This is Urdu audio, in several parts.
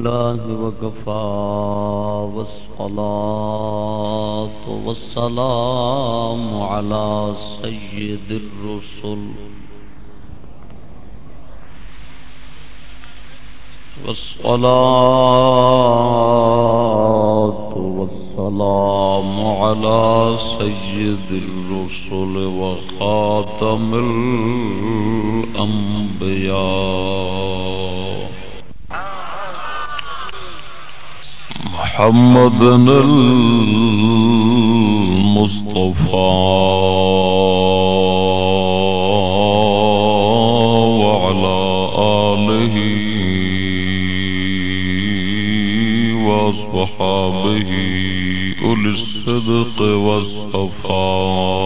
الله وكفى والصلاة والسلام على سيد الرسل. والصلاة والسلام على سيد الرسل وخاتم الأنبياء. محمد المصطفى وعلى آله وصحابه أولي الصدق والصفاء.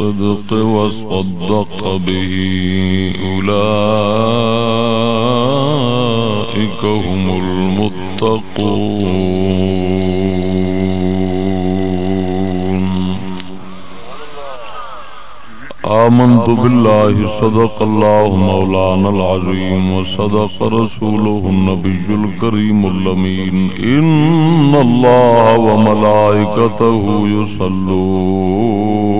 بالصدق وصدق به أولئك هم المتقون. آمنت بالله، صدق الله مولانا العظيم، وصدق رسوله النبي الكريم اللمين إن الله وملائكته يصلون.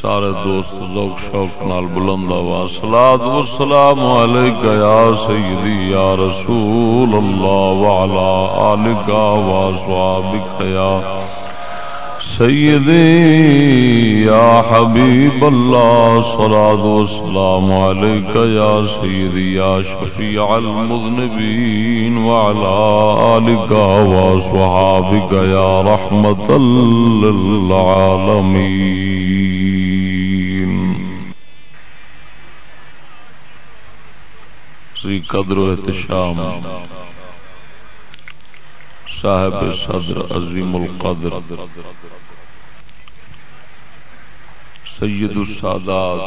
سارے دوست ذوق شوق نال بلند آواز صلاۃ والسلام علیک یا سیدی، یا رسول اللہ وعلى آلک و اصحابک یا سیدی، یا حبیب اللہ صلاة والسلام علیک یا سیدی، یا شفیع المذنبین وعلى آلک و صحابک یا رحمت للعالمین. سی قدر و احتشام۔ صاحب صدر عظیم القدر۔ سید السادات۔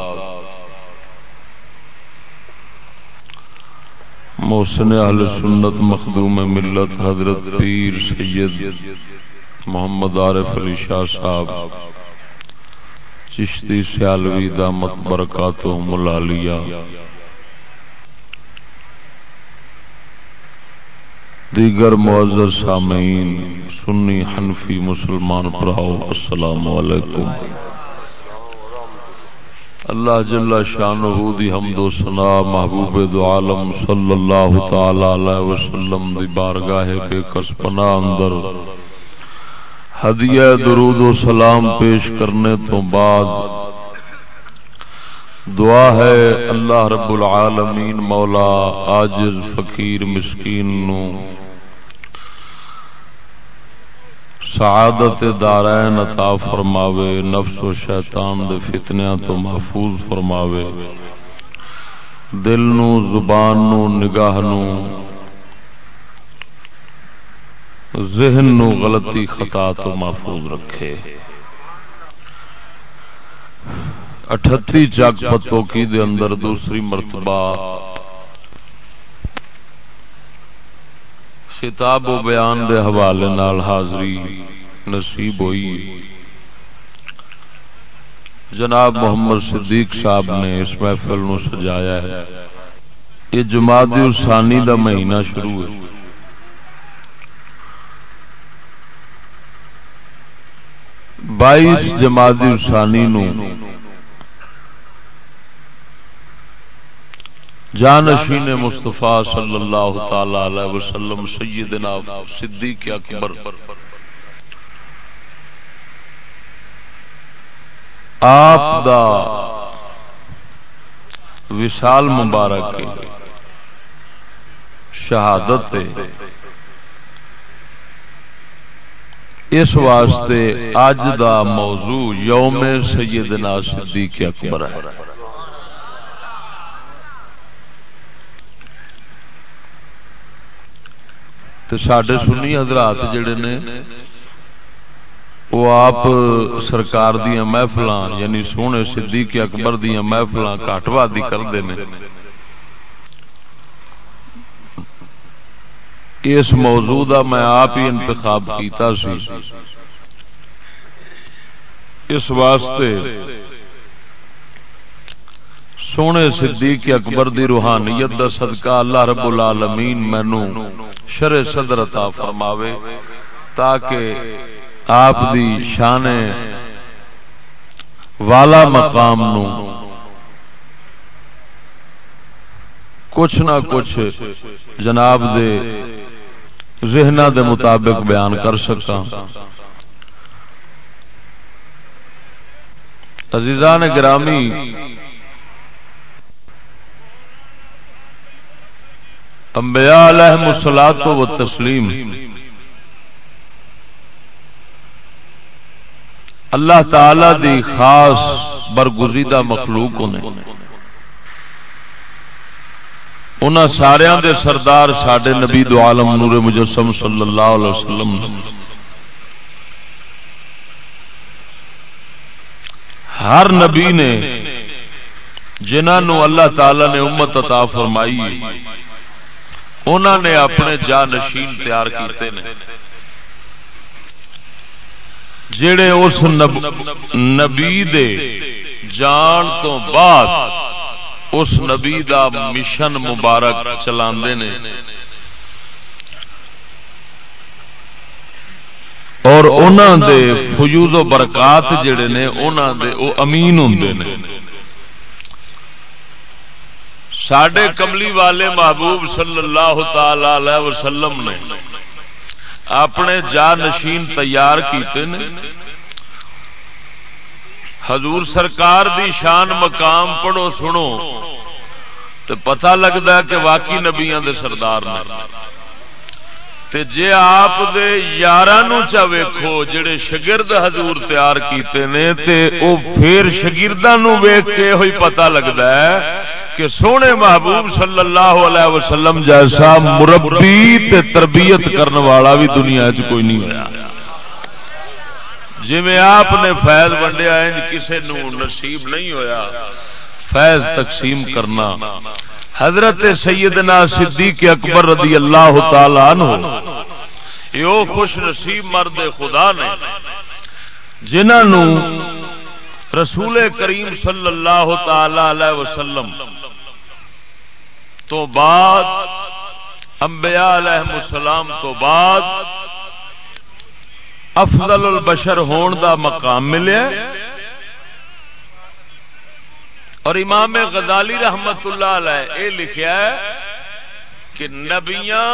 محسن اہل سنت مخدوم ملت حضرت پیر سید محمد عارف علی شاہ صاحب۔ چشتی سیالوی دامت برکاتہم العالیہ دیگر معزز سامعین، سنی حنفی مسلمان پراؤ السلام علیکم۔ اللہ جل شانہ دی حمد و ثنا، محبوب دو عالم صلی اللہ تعالی علیہ وسلم دی بارگاہ بے کس پناہ اندر ہدیہ درود و سلام پیش کرنے تو بعد دعا ہے اللہ رب العالمین مولا آجز فقیر، مسکین نو سعادت دارین عطا فرماوے، نفس و شیطان دے فتنیاں تو محفوظ فرماوے۔ دل نو، زبان نو، نگاہ نو، ذہن نو غلطی خطا تو محفوظ رکھے۔ اٹھتی چک پتوں کی دے اندر دوسری مرتبہ خطاب و بیان دے حوالے نال حاضری نصیب ہوئی۔ جناب محمد صدیق صاحب نے اس محفل نو سجایا ہے۔ یہ جماعت الثانی دا مہینہ شروع ہے۔ بائیس جماعت الثانی نو جانشین مصطفیٰ صلی اللہ تعالی علیہ وسلم، سیدنا صدیق اکبر۔ آپ دا وشال مبارک شہادت اس واسطے اج دا موضوع یوم سیدنا صدیق اکبر ہے۔ تو سڈے سنی حضرات جڑے نے، وہ آپ سرکار دیا محفل یعنی سونے صدیق اکبر دیا محفل کٹ وادی کرتے ہیں اس موضوع دا میں آپ ہی انتخاب کیتا سی۔ اس واسطے سونے صدیق اکبر دی روحانیت دا صدقہ اللہ رب العالمین مینو شر صدر عطا فرماوے تاکہ آپ دی شان والا مقام نو کچھ نہ کچھ جناب دے ذہن دے مطابق بیان کر سکا عزیزان گرامی انبیاء علیہ مسلات و تسلیم اللہ تعالی دی خاص برگزیدہ مخلوق نے ان سارا دے سردار سڈے نبی دو عالم نور مجسم صلی اللہ علیہ وسلم ہر نبی نے جنہوں اللہ تعالی نے امت عطا فرمائی انہوں نے اپنے جا نشین تیار کیتے ہیں جڑے اس نبی دے جان تو بعد اس نبی دا مشن مبارک چلا اور انہوں دے فیوز و برکات جڑے نے انہوں دے او امین ہوں نے۔ سڈے کملی والے محبوب صلی اللہ تعالی وسلم نے اپنے جا نشین تیار کیتے ہیں حضور سرکار دی شان مقام پڑھو سنو تو پتہ لگتا ہے کہ واقعی نبیا دے سردار نے۔ تے جے آپ دے یارانو چا ویکھو جڑے شگرد حضور تیار کیتے نے تے او پھر شگردانو ویکھ کے ہوئی پتہ لگتا ہے کہ سونے محبوب صلی اللہ علیہ وسلم جیسا مربی تے تربیت کرنے والا بھی دنیا چ کوئی نہیں ہوا جی میں آپ نے فیض ونڈیا کسی نصیب نہیں ہویا۔ فیض تقسیم کرنا۔ حضرت سیدنا صدیق اکبر رضی اللہ تعالی عنہ، یہ خوش نصیب مرد خدا نے، جنہوں رسول کریم صلی اللہ تعالی علیہ وسلم تو بعد، انبیاء علیہ السلام تو بعد، افضل البشر ہون دا مقام ملیا۔ اور امام غزالی رحمت اللہ علیہ اے لکھیا ہے کہ نبیاں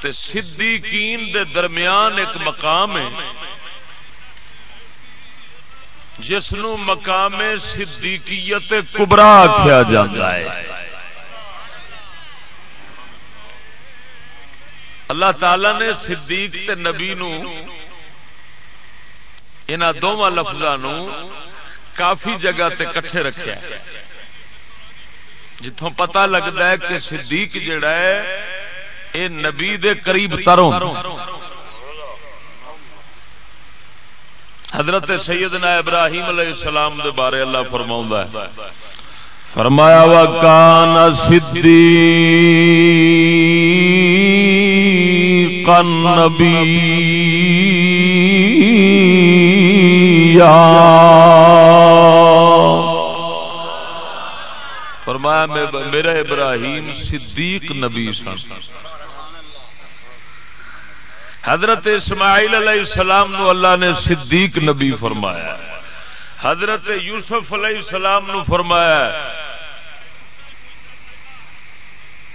تے صدیقین دے درمیان ایک مقام ہے جس نو مقام صدیقیت کبرا آخیا جاتا ہے۔ اللہ تعالی نے صدیق تے نبی نو ان دونوں لفظوں کافی جگہ تے کٹھے رکھا جتوں پتا لگتا ہے کہ صدیق جڑا ہے یہ نبی دے قریب تروں حضرت سیدنا ابراہیم علیہ السلام دے بارے اللہ فرما ہے۔ فرمایا وا کان سدی کن نبی میرا ابراہیم صدیق نبی سن۔ حضرت اسماعیل علیہ السلام نو اللہ نے صدیق نبی فرمایا۔ حضرت یوسف علیہ السلام نو فرمایا۔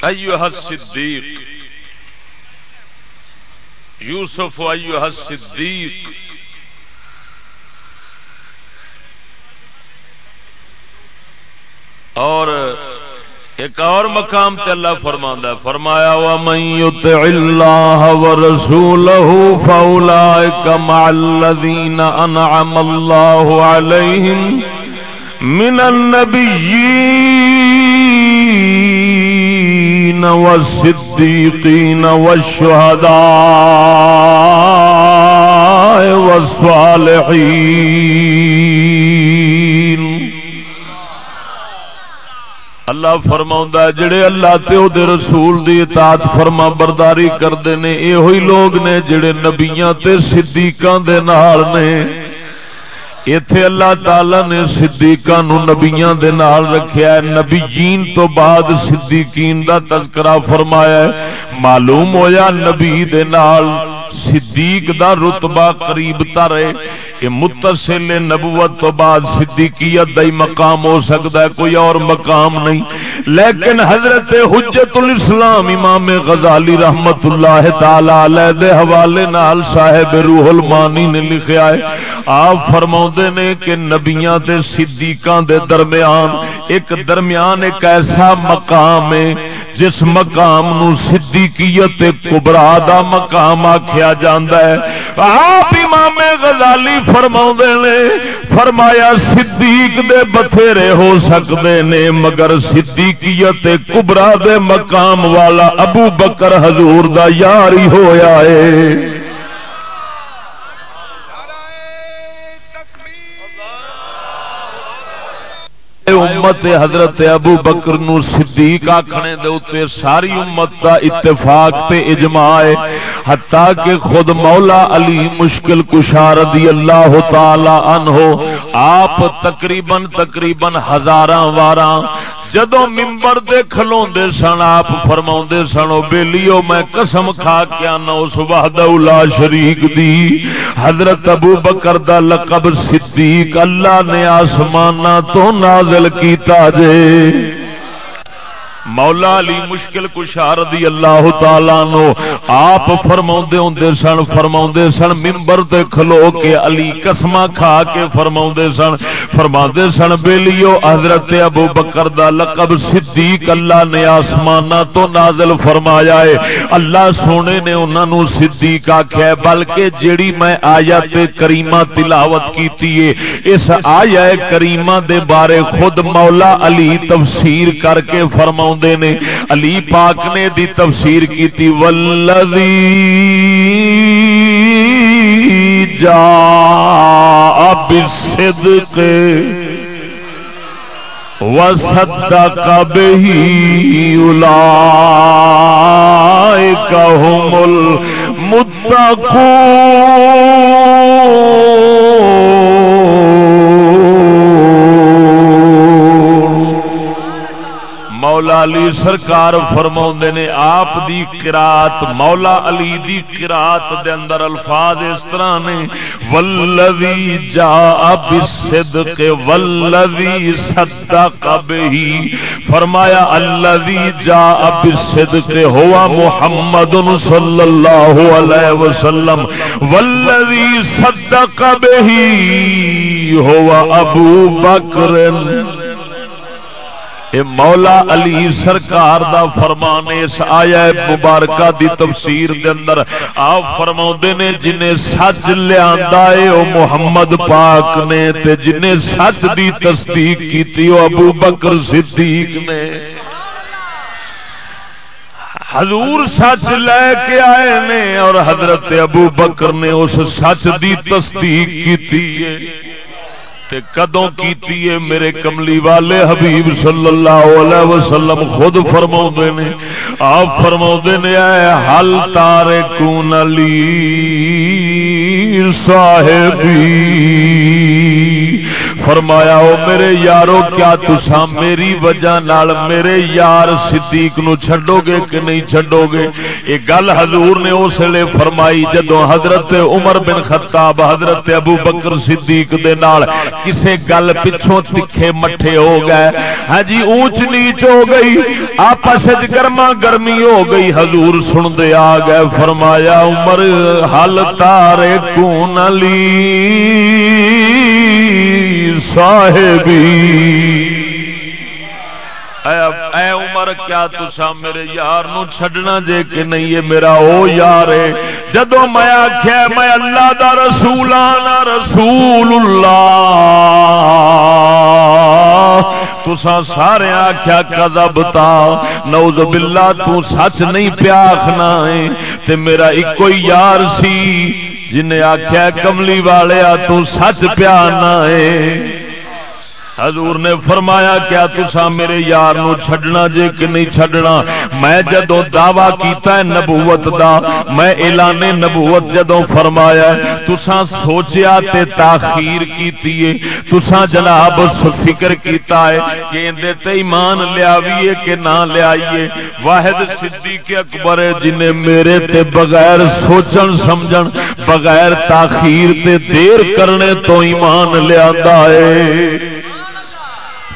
ایوہ صدیق یوسف ایوہ صدیق اور ایک اور مقام تے اللہ فرما فرمایا وا من یطع اللہ ورسوله فاولئک مع الذین انعم اللہ علیہم من النبیین والصدیقین والشہداء والصالحین اللہ فرما جڑے اللہ تے او دے رسول دی اطاعت فرما برداری کرتے ہیں یہ لوگ نے جڑے نبیاں تے صدیقاں دے نال نے۔ اتے اللہ تعالی نے صدیقاں نو نبیاں دے نال رکھیا ہے۔ نبی جین تو بعد صدیقین دا تذکرہ فرمایا ہے۔ معلوم ہویا نبی دے نال صدیق دا رتبہ قریب تر ہے کہ متصل نبوت تو بعد صدیقیت دا ہی مقام ہو سکتا ہے، کوئی اور مقام نہیں۔ لیکن حضرت حجت الاسلام امام غزالی رحمت اللہ تعالی علیہ دے حوالے نال صاحب روح المانی نے لکھیا ہے، آپ فرما نے کہ نبیاں تے صدیقاں دے درمیان، ایک درمیان ایک ایسا مقام ہے جس مقام نو صدیقیت کبرا دا مقام آخیا جاندہ ہے، آپ امام غزالی فرما نے، فرمایا صدیق دے بتھیرے ہو سکتے نے، مگر صدیقیت کبرا دے مقام والا ابو بکر حضور دا یار ہی ہویا ہے۔ امت حضرت ابو بکر نو صدیق آخنے دے اتنے ساری امت کا اتفاق تے اجماع ہے، حتیٰ کہ خود مولا علی مشکل کشار رضی اللہ تعالی عنہ آپ تقریباً تقریباً ہزاراں واراں جدو ممبر دے کھلو سن، آپ فرما سن بےلیو میں قسم کھا کے آنا اس وحد لا شریک دی۔ حضرت ابو بکر دا لقب صدیق، اللہ نے آسمان تو نازل کیتا جے۔ مولا علی مشکل کشار دی اللہ تعالی نو آپ فرما ہوں سن فرما سن ممبر تے کھلو کے علی قسم کھا کے فرما سن۔ فرما سن، بیلیو، حضرت ابو بکر دا لقب صدیق اللہ نے آسمان تو نازل فرمایا ہے۔ اللہ سونے نے انہوں نے صدیق آخیا بلکہ جیڑی میں آیا کریمہ تلاوت کی اس آیا کریمہ دے بارے خود مولا علی تفسیر کر کے فرما نے، علی پاک نے دی تفسیر کی تھی ولدی جا اب وصدق به اولئك هم المتقون مولا علی سرکار فرما نے، آپ دی قرات مولا علی دی قرات دے اندر الفاظ اس طرح نے ولوی جا بالصدق ولوی صدق به۔ فرمایا، الذي جاء بالصدق هو محمد صلی اللہ علیہ وسلم۔ والذي صدق به هو ابو بکر۔ اے مولا علی سرکار دا فرمان اس آیا مبارکہ دی تفسیر دے اندر آپ فرما نے جنہیں سچ لیا او محمد پاک نے تے جنہیں سچ دی تصدیق کی ابو بکر صدیق نے۔ حضور سچ لے کے آئے نے اور حضرت ابو بکر نے اس سچ دی تصدیق کی کدوں کی میرے کملی والے حبیب صلی اللہ علیہ وسلم خود فرما نے؟ آپ فرما نے ہل تارے کون علی صاحبی؟ فرمایا، او میرے یارو، کیا تسا میری وجہ نال میرے یار صدیق نو چھڈو گے کہ نہیں چھڈو گے یہ گل حضور نے اس لیے فرمائی جدو حضرت عمر بن خطاب، حضرت ابو بکر صدیق دے نال کسے گل پچھوں تکھے مٹھے ہو گئے۔ ہاں جی اونچ نیچ ہو گئی، آپس گرما گرمی ہو گئی۔ حضور سن دے آ گئے، فرمایا، عمر، حل تارے کون علی؟ صاحبی۔ اے عمر، کیا تسا میرے یار نو چھڈنا جے کہ نہیں؟ یہ میرا او یار ہے۔ جدو میں آخیا میں اللہ دا رسول ہاں، آنا رسول اللہ۔ تسا سارے آخیا کزب تا۔ نوز باللہ، تو سچ نہیں پیاکھنا ہے۔ تے میرا ایک کوئی یار سی، جنہیں آخیا کملی والے تو سچ پیانا ہے۔ حضور نے فرمایا کیا تسا میرے یار نو چھڈنا جے کہ نہیں چھڈنا؟ میں جدو دعوی کیتا ہے نبوت دا، میں اعلان نبوت جدو فرمایا تسا سوچیا تے تاخیر کیتی ہے تسا جناب فکر کیتا ہے کہ اندے تے ایمان لیاویے کہ نہ لیائیے۔ واحد صدیق اکبر ہے جنہیں میرے تے بغیر سوچن سمجھن، بغیر تاخیر تے دیر کرنے تو ایمان لیا ہے۔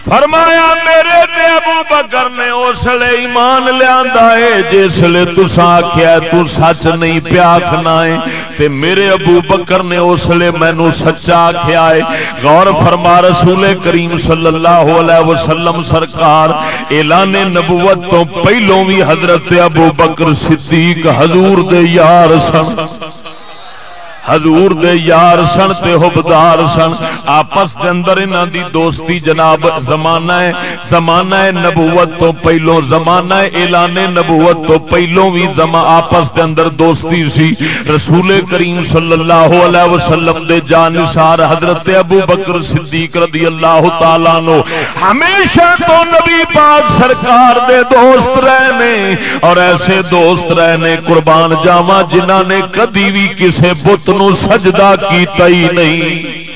فرمایا میرے تے ابو بکر نے اس لیے ایمان لیا جس لیے تسا آخیا تو سچ نہیں پیاکھنا ہے۔ تے میرے ابو بکر نے اس لیے مینو سچا آخیا ہے۔ غور فرما رسول کریم صلی اللہ علیہ وسلم سرکار، اعلان نبوت تو پہلوں بھی حضرت ابو بکر صدیق حضور دے یار سن۔ حضور دے یار سن تے حبدار سن۔ آپس دے اندر انہاں دی دوستی جناب زمانہ ہے زمانہ ہے نبوت تو پہلو زمانہ ہے اعلان نبوت تو پہلو بھی آپس دے اندر دوستی سی۔ رسول کریم صلی اللہ علیہ وسلم دے جانثار حضرت ابو بکر صدیق رضی اللہ تعالی نو ہمیشہ تو نبی پاک سرکار دے دوست رہنے اور ایسے دوست رہنے، قربان جاواں جنہاں نے کدی بھی کسے بت نو سجدہ کیتا ہی نہیں۔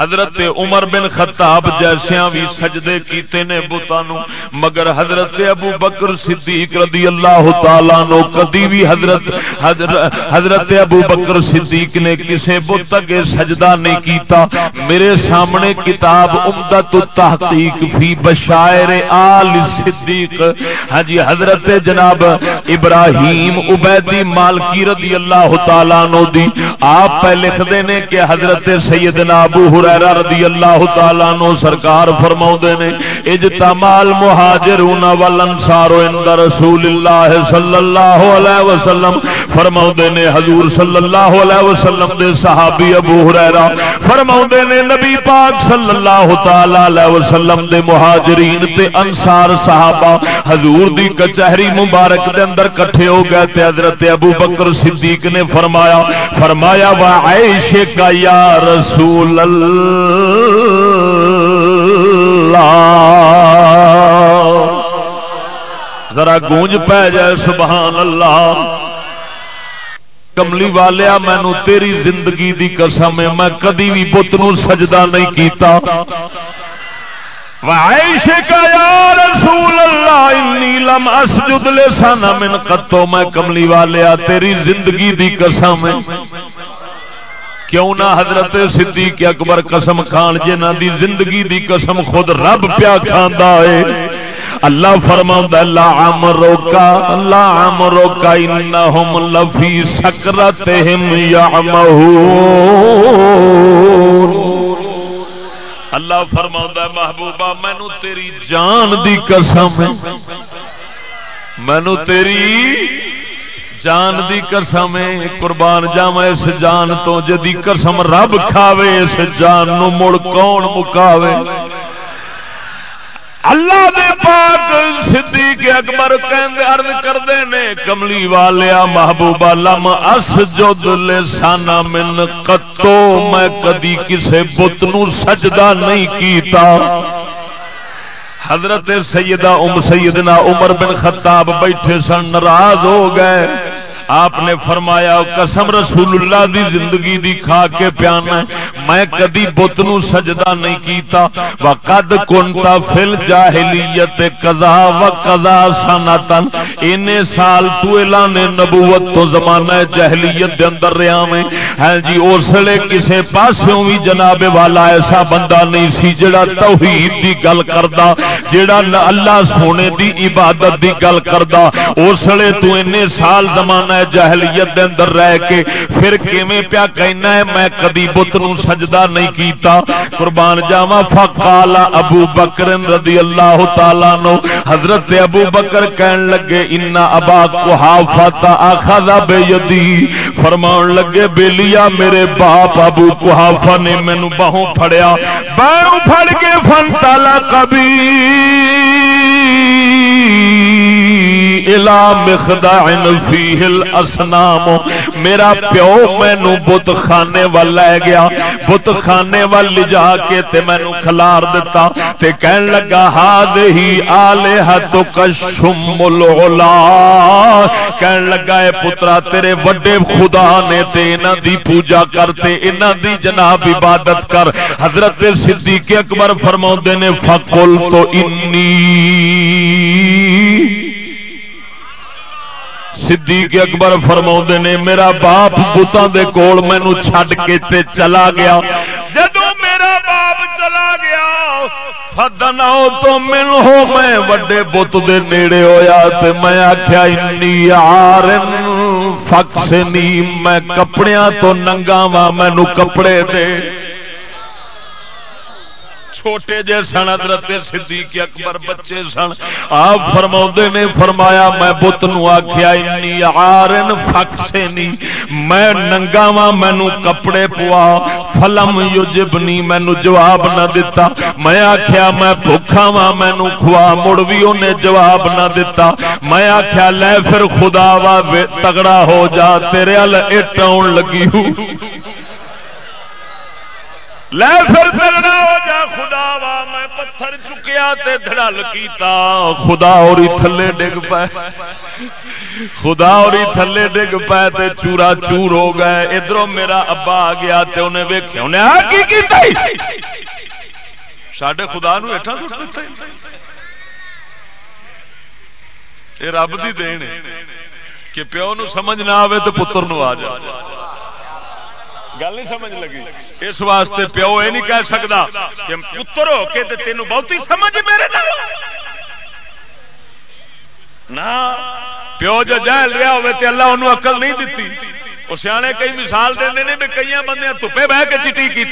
حضرت عمر بن خطاب جیسے بھی سجدے کیتے نے بتانو مگر حضرت ابو بکر صدیق رضی اللہ تعالی نو کدی بھی حضرت حضرت ابو بکر صدیق نے کسے بت اگے سجدہ نہیں کیتا۔ میرے سامنے کتاب امدت التحقیق فی بشائر آل صدیق۔ ہاں جی حضرت جناب ابراہیم عبیدی مالکی رضی اللہ تعالی نو دی۔ آپ پہ لکھ دینے کہ حضرت سیدنا ابو ہر حریرہ رضی اللہ تعالیٰ نو سرکار فرماؤ نے اجتمال مہاجرون والانصار عند رسول اللہ صلی اللہ علیہ وسلم۔ فرماؤ نے حضور صلی اللہ علیہ وسلم دے صحابی ابو حریرہ۔ فرماؤ نے نبی پاک صلی اللہ تعالی علیہ وسلم دے مہاجرین تے انصار صحابہ۔ حضور دی کچہری مبارک دے اندر کٹھے ہو گئے تے حضرت ابو بکر صدیق نے فرمایا فرمایا وا عائشہ کا یا رسول اللہ ذرا گونج پہ جائے، سبحان اللہ۔ کملی والیا، مینو تیری زندگی دی قسم ہے، میں کدی بھی بت نو سجدہ نہیں کیتا۔ کا یا رسول اللہ، انی لم اسجد لسانا من قطو میں کملی والیا، تیری زندگی دی قسم ہے۔ کیوں نہ حضرت صدیق اکبر قسم خان جنہ دی زندگی دی قسم خود رب پیا کھانا ہے اللہ فرما اللہ عام روکا اللہ عام روکا انہم لفی سکرتہم یعمہون۔ اللہ فرما محبوبہ مینو تیری جان دی قسم مینو تیری جان دی قسم قربان جاوا اس جان تو، جدی قسم رب کھاوے، اس جان نو مڑ کون مکاوے؟ اللہ دے پاک صدیق اکبر کہندے، عرض کردے نے، کملی والیا محبوبہ لم اسجد لسانا من قطو، میں کدی کسے بت نو سجدہ نہیں کیتا۔ حضرت سیدہ ام سیدنا عمر بن خطاب بیٹھے سن ناراض ہو گئے۔ آپ نے فرمایا، قسم رسول اللہ دی زندگی دی کھا کے پیانا میں کدی بت نو سجدہ نہیں کیتا۔ وقد کنتا فل جاہلیت قضا و قضا سنتن ان سال تو اعلان نبوت تو زمانہ جہلیت دے اندر رہیا میں۔ ہے جی اس لیے کسے پاسوں بھی جناب والا ایسا بندہ نہیں سی جڑا توحید دی گل کردا، جڑا اللہ سونے دی عبادت دی گل کردا۔ اس لیے تو ان سال زمانہ ہے جہلیت دے اندر رہ کے پھر کیویں پیا کہنا ہے؟ میں کدی بت نو سجدہ نہیں کیتا۔ قربان جاوا فقال ابو بکر رضی اللہ تعالی نو حضرت ابو بکر کہن لگے، ان ابا قحافہ اخذ بیدی۔ فرمان لگے بیلیا میرے باپ ابو قحافہ نے مینوں باہوں پھڑیا۔ باہوں پھڑ کے فن تالا کبھی میرا پیو مینو بت خانے وال لے گیا. بت خانے وال لجا کے تے مینو کھلار دتا. تے کہن لگا ہاد ہی آلے ہاتھوں کا شم العلا. کہن لگا، اے پترا، تیرے وڈے خدا نے تے انہاں دی پوجا کرتے انہاں دی جناب عبادت کر. حضرت صدیق اکبر فرماؤندے نے فقل تو انی. صدیق اکبر فرما نے میرا باپ بتان دے کول مینو چھڈ کے تے چلا گیا. جدو میرا باپ چلا گیا فدن تو من ہو میں وڈے بت دے نیڑے ہویا تے میں آخیا انی یار فک سے میں کپڑیاں تو ننگا وا مینو کپڑے دے۔ چھوٹے جے سن، حضرت صدیق اکبر بچے سن، آپ فرما نے، فرمایا، میں بت نو آخیا آرن فکسے میں ننگا وا مینو کپڑے پوا، فلم یوجبنی مینو جواب نہ دتا۔ میں آخیا میں بھوکھا وا مینو کھوا، مڑ بھی انہیں جواب نہ دتا۔ میں آخیا لے پھر خدا وا تگڑا ہو جا، تیرے ال اٹ آن لگی ہوں۔ لے پھر تگڑا ہو جا، خدا وا، میں پتھر چکیا تے دھڑل کیتا۔ خدا اور تھلے ڈگ پے۔ خدا اور تھلے ڈگ پے تے چورا چور ہو گئے۔ ادھر میرا ابا آ گیا تے انہیں ویکھیا۔ انہیں آ کی کیتا ساڈے خدا نو ایٹھا سٹ دتا یہ رب دی دین ہے کہ پیو نو سمجھ نہ آوے تو پتر نو آ جائے گل نہیں سمجھ لگی۔ اس واسطے پیو یہ نہیں کہہ سکتا کہ پتر ہو کے تینوں بہت ہی سمجھ میرے نہ پیو جو جہل رہا ہوئے تے اللہ انہوں عقل نہیں دیتی۔ وہ سیانے کئی مثال دے نے بھی کئی بندے تھپے بہ کے چٹی کی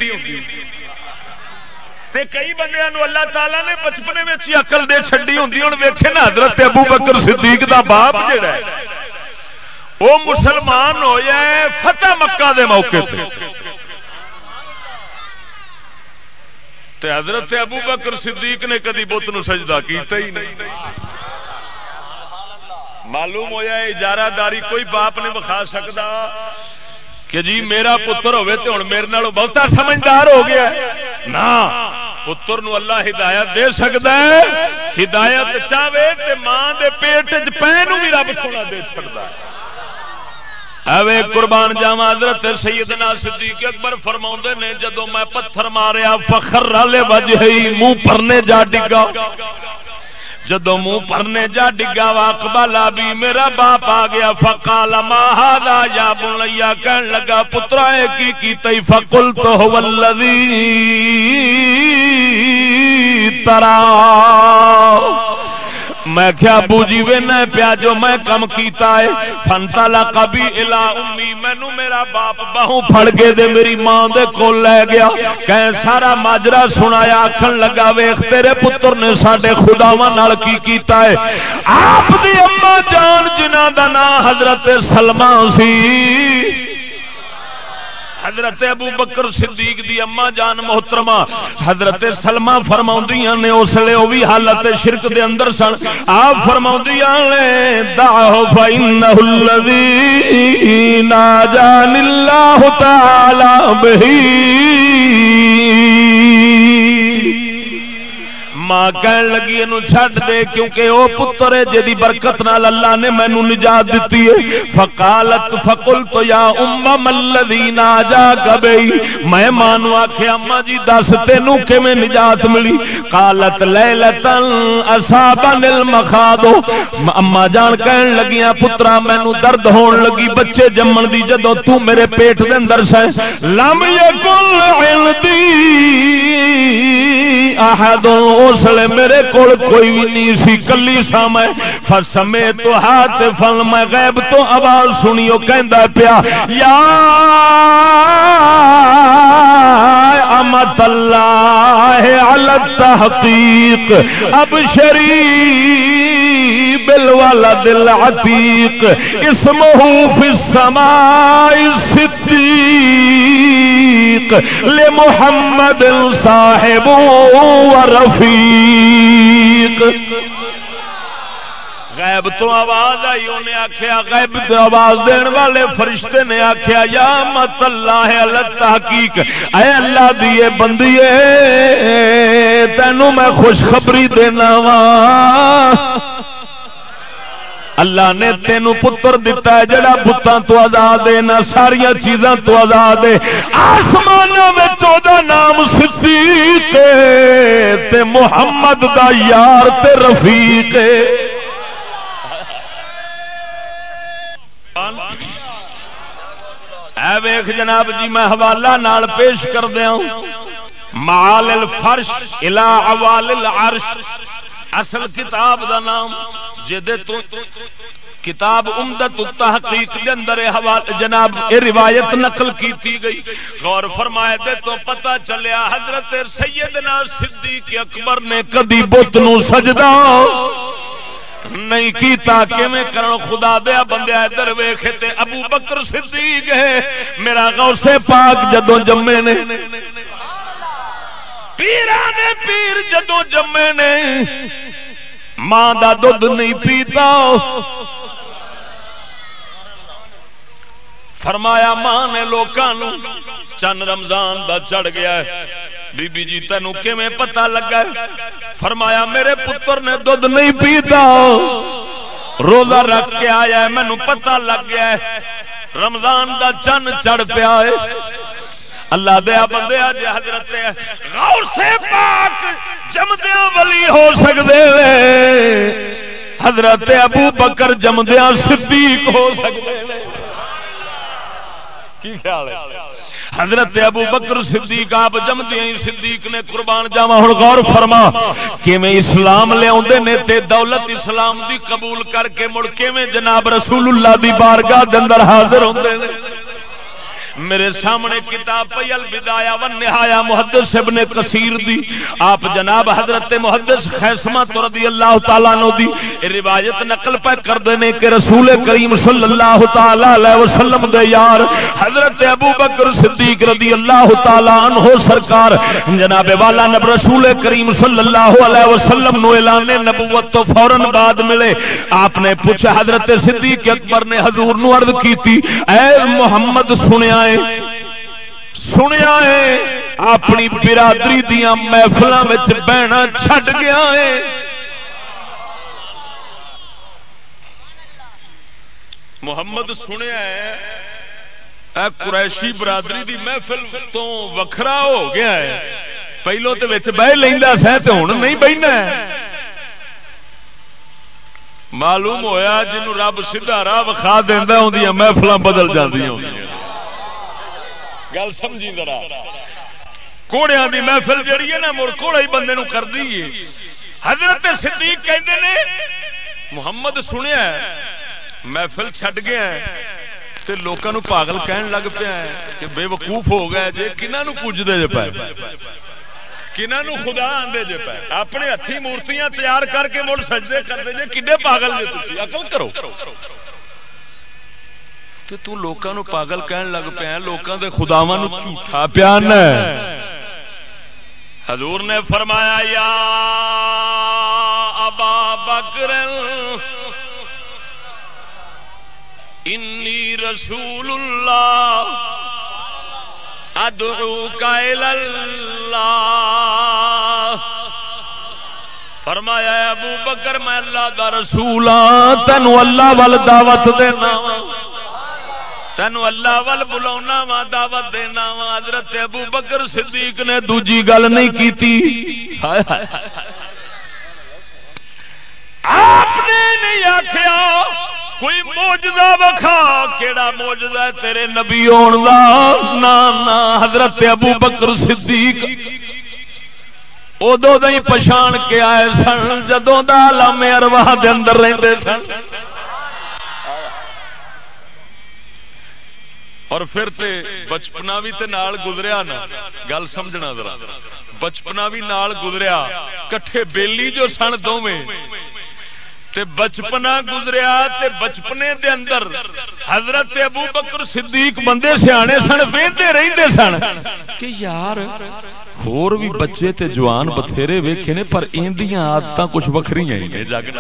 تے کئی بندے اللہ تعالیٰ نے بچپنے میں اقل دے چڈی ہوں ہوں ویکھے نا حضرت ابو بکر صدیق دا باپ جڑا ہے۔ وہ مسلمان ہو جائے فتح مکہ دے موقع پہ تے حضرت ابو بکر صدیق نے کدی بت نو سجدہ کیتا ہی نہیں۔ معلوم ہو جائے اجارہ داری کوئی باپ نہیں بخا سکتا کہ جی میرا پتر ہوے تو ہوں میرے نال بہتا سمجھدار ہو گیا نہ، پتر نو اللہ ہدایت دے سکتا ہے۔ ہدایت چاہے تے ماں دے پیٹ چ پہ بھی رب سونا دے سکتا ہے۔ اوے قربان جاوا حضرت سیدنا صدیق اکبر فرما نے جدو میں پتھر ماریا، فخر والے وجہ منہ پرنے جا ڈگا۔ جدو منہ پرنے جا ڈگا واقبالا بھی میرا باپ آ گیا، فقال، ما هذا یا بنیا کہن لگا، پترا کی کی فقل تو هو الذی ترا۔ میں کیا ابو جی وینا پیا جو میں کم کیتا ہے؟ فنتا لا کبھی الا امی مینو میرا باپ باہوں پھڑ کے دے، میری ماں دے کول لے گیا۔ کہ سارا ماجرا سنایا، آکھن لگا ویخ، تیرے پتر نے ساڈے خداواں نال کی کیتا ہے؟ آپ دی اما جان جنہ دا نام حضرت سلمہ سی۔ حضرت ابو بکر صدیق دی اما جان محترمہ، حضرت سلمہ فرما نے اس لیے وہ بھی حالت شرک دے اندر سن۔ آپ فرما نے داہ الذی ناجان اللہ تعالی بہی ماں کہن لگی یہ چھڈ دے کیونکہ او پتر ہے جی برکت نال اللہ نے مینو نجات دیتی ہے۔ فقالت فقل تو یا ام الذین جا گبئی میں ماں نو آکھیا اما جی دس تینو کیویں نجات ملی؟ قالت لیلتن اصابن المخاض۔ اما جان کہن لگیاں پترا مینو درد ہون لگی۔ بچے جمن دی، جدو تو میرے پیٹ دے اندر سے لم یکل عندی احد اسلے میرے کول کوئی بھی نہیں سی، کلی سا میں۔ فسمے تو ہاتھ فل میں غیب تو آواز سنیو، کہندا پیا، یا امت اللہ علی التحقیق، اب شریف بل والا دل عتیق اسمہ فی السماء صدیق، لمحمد صاحب و رفیق۔ غیب تو آواز آئی، انہیں آخیا غیب تو آواز دین والے فرشتے نے آخیا یا مت اللہ اللہ تحقیق اے اللہ دیے بندیے، تینوں میں خوشخبری دینا وا۔ اللہ نے تینوں پتر دتا ہے، جڑا بتان تو آزاد ہے، نہ ساریا چیزاں تو آزاد ہے۔ آسمانوں میں چودہ نام صدیق تے محمد دا یار، تے رفیق اے ویخ جناب جی میں حوالہ نال پیش کر دیا مال الفرش الى عوال العرش اصل کتاب دا نام جدے تو کتاب امدت تحقیق دے اندر جناب، یہ روایت نقل کی گئی۔ غور فرمائے، دے تو پتہ چلیا، حضرت سیدنا صدیق اکبر نے کدی بت نو سجدہ نہیں کیتا۔ کیویں کرن خدا دیا بندے ادھر ویکھے تے ابو بکر صدیق ہے۔ میرا غوث پاک جدوں جمے نے پیران نے پیر جدو جمے نے، ماں دا دھد نہیں پیتا۔ فرمایا، ماں نے لوگوں چند رمضان دا چڑھ گیا ہے۔ بی بی جی تینوں کیویں پتہ لگا ہے؟ فرمایا، میرے پتر نے دھد نہیں پیتا۔ روزہ رکھ کے آیا ہے مینو پتہ لگ گیا ہے۔ رمضان دا چند چڑھ پیا ہے۔ اللہ دیا بندے اج حضرت غور سے پاک جمدیا ولی ہو سکتے حضرت ابو بکر جمدیا صدیق ہو سکتے کی خیال ہے؟ حضرت ابو بکر صدیق، آپ جمدیا صدیق نے قربان جاوا ہوں غور فرما، کیویں اسلام لیا نے تے دولت اسلام دی قبول کر کے مڑ کیویں جناب رسول اللہ دی بارگاہ دے اندر حاضر ہوندے نے؟ میرے سامنے کتاب پی البدایا و نہایا محدث ابن کثیر دی۔ آپ جناب حضرت محدث خیسمہ تو رضی اللہ تعالیٰ نو دی روایت نقل پہ کر دینے کہ رسول کریم صلی اللہ تعالیٰ علیہ وسلم دے یار حضرت ابو بکر صدیق رضی اللہ تعالیٰ عنہ سرکار، جناب والا نب رسول کریم صلی اللہ علیہ وسلم نو اعلان نبوت تو فوراً بعد ملے۔ آپ نے پوچھا حضرت صدیق اکبر نے حضور نو عرض کی تھی اے محمد سنیا سنیا ہے، اپنی برادری دیا محفل بہنا چھٹ گیا ہے۔ محمد سنیا ہے، اے قریشی برادری دی محفل تو وکھرا ہو گیا ہے۔ پہلو تو بہ لینا سہ تو ہوں نہیں بہنا معلوم ہویا جنوں رب سیدھا راہ وکھا دینا اندیاں محفل بدل جاندیاں۔ گل سمجھی ذرا۔ کوڑیا کی محفل جہی ہے نا، مڑ کوڑا ہی بندے نو کر دی حضرت صدیق کہتے نے، محمد سنیا محفل چھڈ گیا تے لوگوں پاگل کہن لگ پیا کہ بے وقوف ہو گیا جی کنہوں پوجتے جے پائے کنہوں خدا آدھے جے پائے اپنے ہاتھی مورتیاں تیار کر کے مڑ سجدے کرتے جے کھے پاگل جی اکل کرو۔ تو تو لوکاں نو پاگل کہن لگ پیا لوکاں دے خداواں نو جھوٹا پیان حضور نے فرمایا یا ابا بکر انی رسول اللہ ادعوک اللہ فرمایا ابو بکر میں اللہ دا رسول ہاں تینو اللہ وال دعوت دینا تینو اللہ ول بلا وا، دعوت دینا وا. حضرت ابو بکر صدیق نے دوجی گل نہیں کی آپ نے نہیں آخیا کوئی موجدہ وکھا کیڑا موجدہ تیرے نبی آن کا نہ حضرت ابو بکر صدیق ادو ہی پچھان کے آئے سن، جدوں لامے ارواہ دے اندر رہتے سن۔ اور پھر تے بچپنا بھی تے نال گزریا نا، گل سمجھنا ذرا۔ بچپنا بھی نال گزریا، کٹھے بیلی جو سن دونوں تے بچپنا گزریا تے بچپنے دے اندر حضرت ابو بکر صدیق بندے سیانے سن وہدے رہتے سن۔ کہ یار، ہور بھی بچے تے جوان بتھیرے ویکھے نے، پر اندیاں آدت کچھ وکری ہیں۔ جگ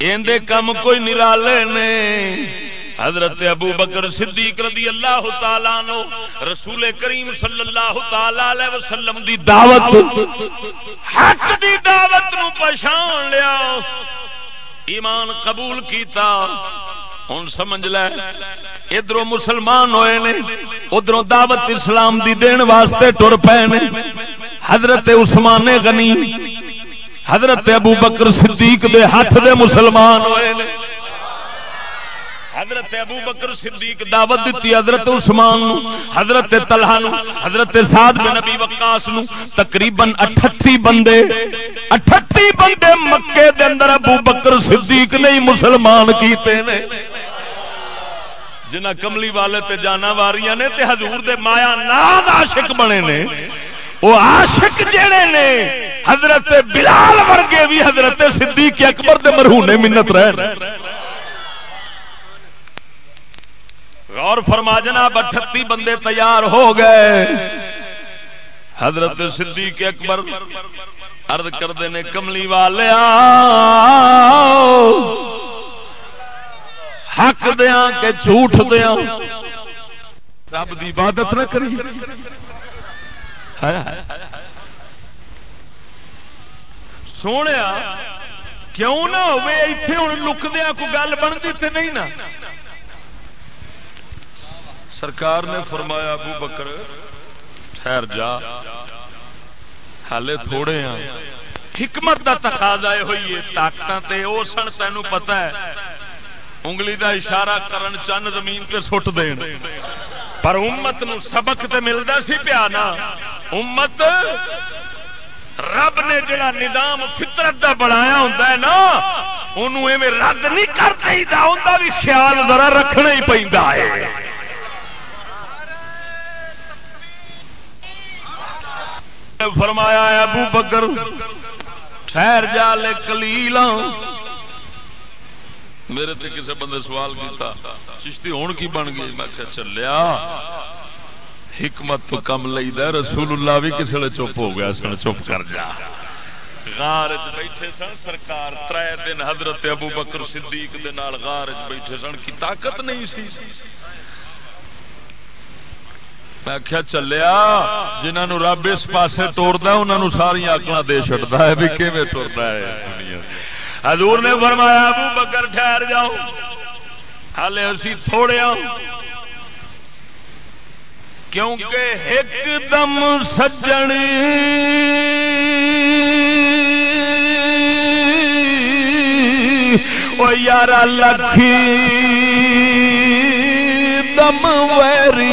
اندے کم کوئی نرالے نے۔ حضرت ابو بکر صدیق رضی اللہ تعالی نو رسول کریم صلی اللہ تعالی علیہ وسلم دی دعوت، حق دی دعوت نو پہچان لیا۔ ایمان قبول کیتا۔ ہوں سمجھ لے ادھر مسلمان ہوئے نے ادھر دعوت اسلام دی دین واسطے ٹر پے نے۔ حضرت عثمان غنی حضرت ابو بکر صدیق دے ہاتھ دے مسلمان ہوئے نے۔ حضرت ابو بکر صدیق دعوت دیتی حضرت عثمان نو، حضرت طلحہ نو، حضرت سعد بن نبی وقاص نو۔ تقریباً 38 بندے 38 بندے مکے دے اندر ابو بکر صدیق نے مسلمان کیتے نے۔ جنہ کملی والے تے جانا واریاں نے تے حضور دے مایا ناز عاشق بنے نے۔ وہ عاشق جڑے نے حضرت بلال ورگے بھی حضرت صدیق اکبر دے مرہونے منت رہے غور فرما جناب، اٹھتی بندے تیار ہو گئے۔ حضرت صدیق اکبر ارد کرتے نے، کملی والے حق دیا کہ جھوٹ دیا رب کی عبادت نہ کری سونے کیوں نہ ہوئے اتنے ہوں لکدیا کو گل بنتی تو نہیں نا سرکار نے فرمایا ابو بکر ٹھہر جا ہالے تھوڑے ہیں حکمت کا تقاضا ہوئی ہے طاقت وہ سن تین پتا ہے انگلی کا اشارہ کرن چند زمین پہ سٹ دین پر امت نو سبق تے ملتا سی پیا نا امت رب نے جڑا نظام فطرت دا بنایا ہوتا ہے نا انہوں رد نہیں کر چاہیے کرتا بھی خیال ذرا رکھنا ہی پہ ہے۔ فرمایا ابو بکر، ٹھہر جا لے کلیل میرے تے کسے بندے سوال کیتا، چشتی ہون کی بن گئی؟ میں کہ چلیا۔ حکمت تو کم لئی رسول اللہ بھی کسی لے چپ ہو گیا سن چپ کر جا۔ غار بیٹھے سن، سرکار ترے دن حضرت ابو بکر صدیق دے نال غار بیٹھے سن، کی طاقت نہیں سی۔ میں آخیا چلیا جنہوں رب اس پاس توڑتا انہوں ساری آکڑا دے چڑتا ہے۔ بھی کیون ٹرنا ہے؟ حضور نے فرمایا، ابو بکر ٹھہر جاؤ۔ ہالے اسی تھوڑے آؤ کیونکہ ایک دم سجن یار لکھی دم ویری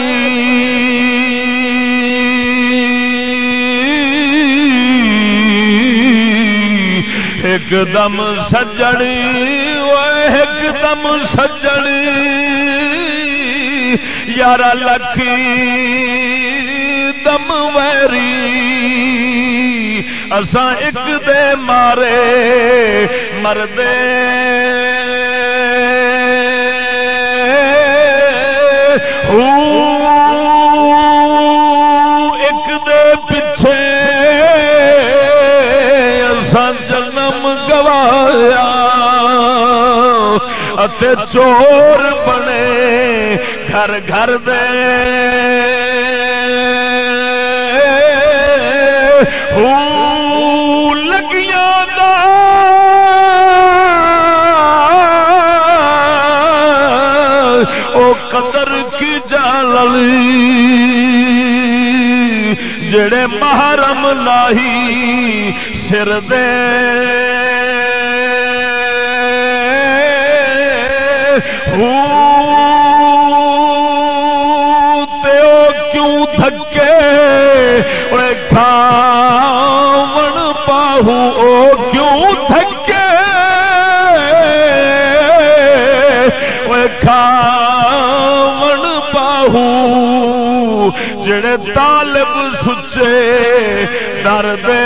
ایک دم سجڑی ایک دم سجڑی یار لکھی دم ویری اسان ایک دے مارے مردے۔ ایک دے پیچھے جنم گوایا چور بنے گھر گھر دے لگیاں او قدر کی جاللی جڑے محرم لاہی سر دے۔ کیوں طالب سچے ڈر دے۔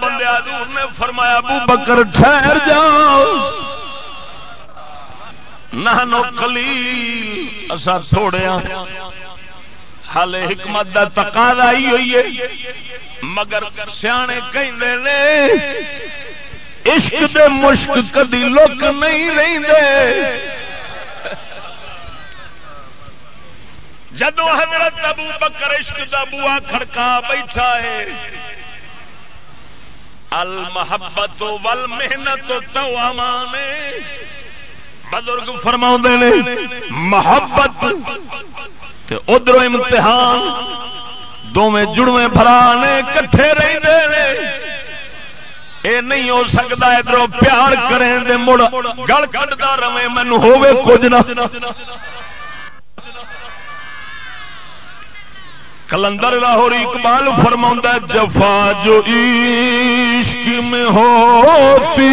بندے حضور نے فرمایا ابو بکر ٹھہر جاؤ۔ نہ کلیل اصا تھوڑے ہال حکمت کا تقاضا ہی ہوئی ہے۔ مگر سیانے کہیں عشق دے مشک کدی لوک نہیں رہتے جدو حضرت ابو بکر عشق دا بوا کھڑکا بیٹھا ہے المحبت ول محنت تو بزرگ فرما نے، محبت ادھر امتحان دونیں جڑویں برا نے کٹھے رہتے اے نہیں ہو سکتا ادھر پیار کریں دے مڑ گل کٹتا رہے مینو ہوے کچھ نہ۔ کلندر لاہور اقبال فرما جفا جو عشق میں ہوتی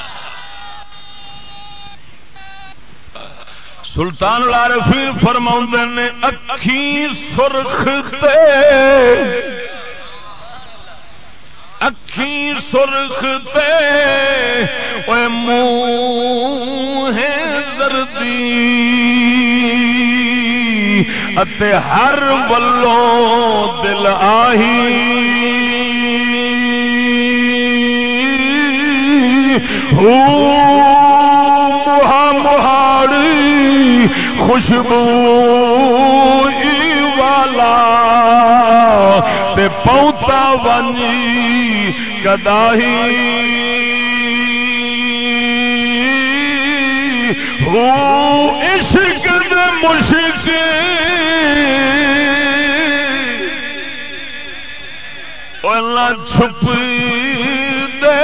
سلطان العارفین فرما نے اکھی سرخ تے۔ اکھی سرخ منہ زردی۔ اتے ہر بلوں دل آہی۔ مہاڑی خوشبو والا تے پوتا ونی کداہی عشق مشق چھپ دے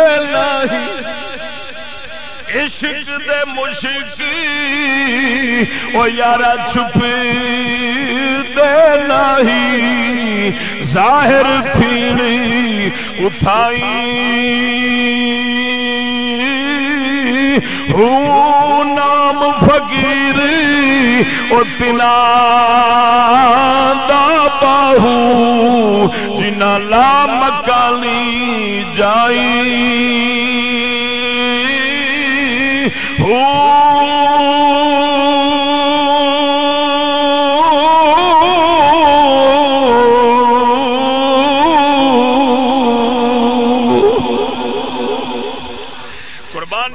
عشق دے مشق او یارا چھپ دے نہیں ظاہر تھی اٹھائی۔ ہوں نام فقیر، او تنا دا باہو جنا لا مکانی جائی۔ قربان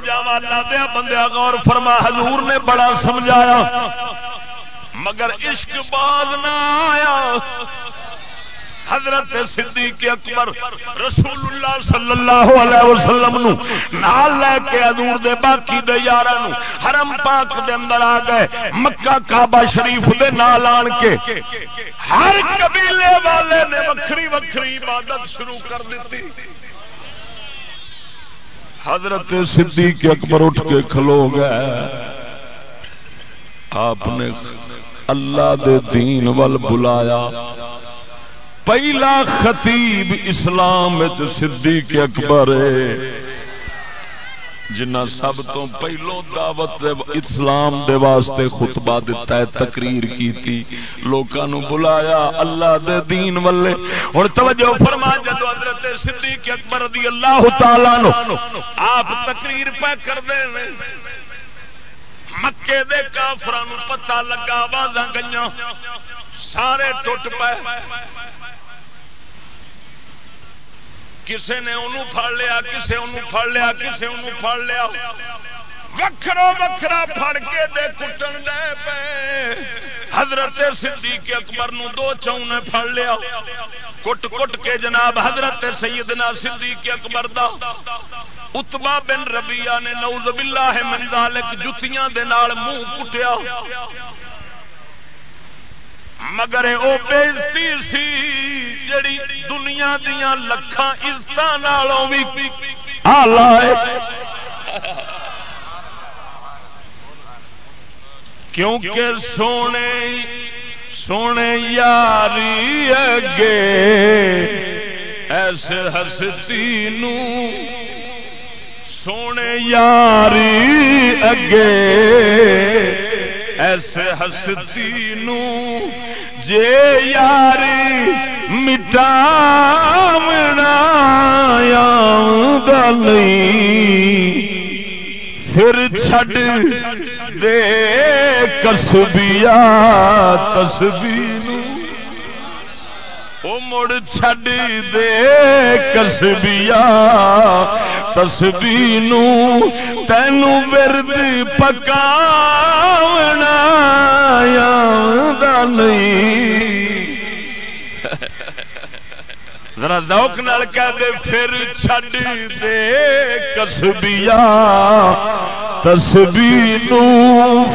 جاوا اللہ دیا بندیا غور فرما، حضور نے بڑا سمجھایا، مگر عشق باز نہ آیا۔ حضرت صدیق اکبر رسول اللہ صلی اللہ علیہ وسلم نو نال لے کے حضور دے باقی دے یاراں نو حرم پاک دے اندر آ گئے، مکہ کعبہ شریف دے نال آن کے ہر قبیلے والے نے وکھری وکھری عبادت شروع کر دیتی۔ حضرت صدیق اکبر اٹھ کے کھلو گئے۔ آپ نے اللہ دے دین ول بلایا۔ پہلا خطیب اسلام صدیق اکبر جنہ سب تو پہلو دعوت اسلام دے واسطے خطبہ دیتا ہے، تقریر کی لوگوں بلایا اللہ دے دین والے۔ ہوں توجہ فرما، جدو حضرت صدیق اکبر رضی اللہ تعالی نو آپ تقریر پہ کر دے مکے دے کافران پتا لگا آواز گئی سارے ٹوٹ پے۔ کسے نے انہوں پھڑ لیا، کسے انہوں پھڑ لیا، کسے انہوں پھڑ لیا۔ وکھرا وکھرا پھڑ کے دے کٹن دے پے۔ حضرت صدیق اکبر نو دو چون نے پھڑ لیا۔ کٹ کٹ کے جناب حضرت سیدنا صدیق اکبر دا۔ اتبا بن ربیہ نے نوز باللہ من ذالک جتیاں دے نال منہ کٹیا۔ مگر او بےزتی سی۔ جڑی دنیا دیا لکھان عزت بھی آلہ کیونکہ سونے سونے یاری اگے ایسے ہستی نو سونے یاری اگے ایسے ہستی نو جے یاری مٹا منا پھر چھڈ دے کسبیا تسبی وہ مڑ چھڈ دے کسبیا تسبی تینو ورد پکا نہیں۔ ذرا ذوق نال کہہ دے، پھر چھڈ دے کسبیا تسبی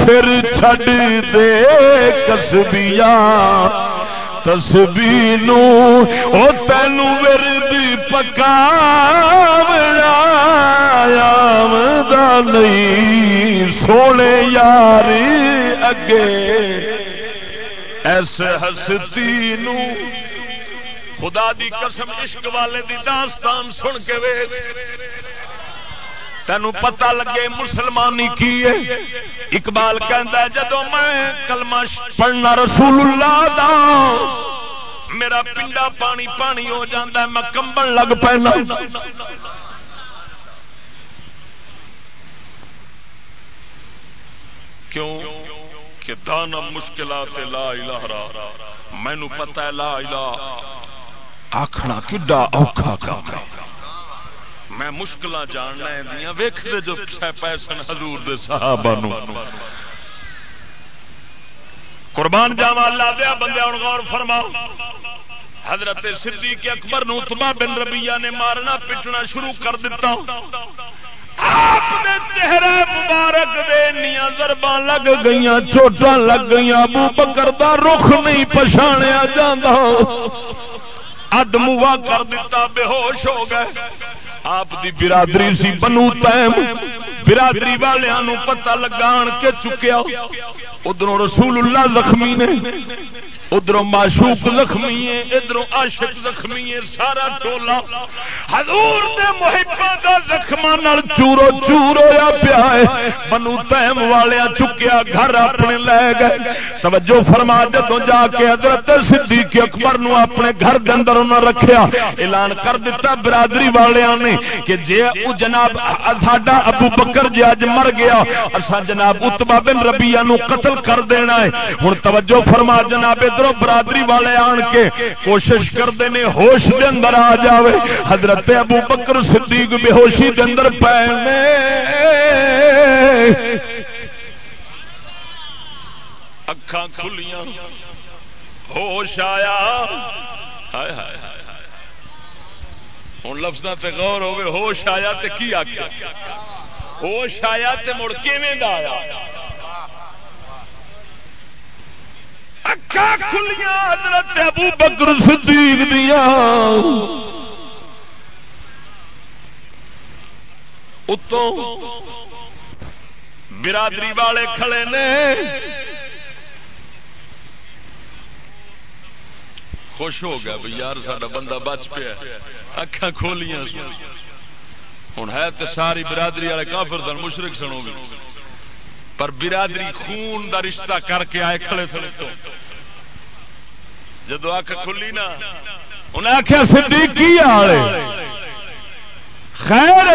پھر چھڈ دے کسبیا تسبی او تین ورد پکا نہیں، سونے یاری اگے۔ ایسے ہستی نو خدا دی قسم، عشق والے دی داستان سن کے وے تینوں پتہ لگے مسلمانی کی ہے؟ اقبال کہندا ہے جدو میں کلمہ پڑھنا رسول اللہ دا، میرا پنڈا پانی پانی ہو جاتا ہے، میں کمبن لگ پینا۔ کیوں کہ دانا مشکلات لا الہ را مینو پتا ہے لا الہ آخنا کڈا اوکھا کام ہے۔ میں مشکل جاننا دیا ویختے جو پیسن حضور دے صحابہ نو۔ قربان جاوا اللہ دیا بندے ہوں غور فرما حضرت صدیق اکبر نو تبا بن ربیہ نے مارنا، پٹنا شروع کر دیتا۔ آپ دے چہرے مبارک دے نیا ضرباں لگ گئی چوٹاں لگ گئی ابو بکر دا رخ نہیں پچھاڑیا جاندہ ادموا کر دیتا، بے ہوش ہو گئے۔ آپ دی برادری سی بنو تیم۔ برادری والوں پتہ لگان کے چکیا ادھر رسول اللہ زخمی نے ادھر معشوق زخمی ہے ادھر عاشق زخمی ہے، سارا ٹولا حضور دے محبا کا زخم چورو چور ہوا پیا ہے۔ بنو تیم والیا چکیا گھر اپنے لے گئے۔ توجہ فرما جدو جا کے حضرت صدیق اکبر نو اپنے گھر کے اندر انہوں رکھیا، اعلان کر دیتا برادری والوں نے کہ جے او جناب ساڈا ابو بکر جی اج مر گیا۔ اسا جناب اتبا بن ربیہ نو قتل کر دینا ہے۔ ہن توجہ فرما جناب ادھر برادری والے آن کے کوشش کرتے ہیں ہوش دے اندر آ جاوے۔ حضرت ابو بکر صدیق بے ہوشی دے اندر پہنے اکھاں کھلیاں، ہوش آیا۔ ہائے ہائے ہوں لفظ تے غور ہوے ہوش آیا تے کی آخیا ہوش آیا تے مڑ کیویں آیا؟ اکھا کھلیاں حضرت ابو بکر صدیق دیا اتوں برادری والے کھڑے نے۔ خوش ہو گیا بھائی یار سا بندہ بچ پیا اکھا کھولیاں ہوں ہے تو ساری برادری والے کافر سن مشرق سنو گے پر برادری خون دا رشتہ کر کے آئے کھڑے سڑے تو جدو اک کھلی نا، انہیں آخیا صدیق کی آئے خیر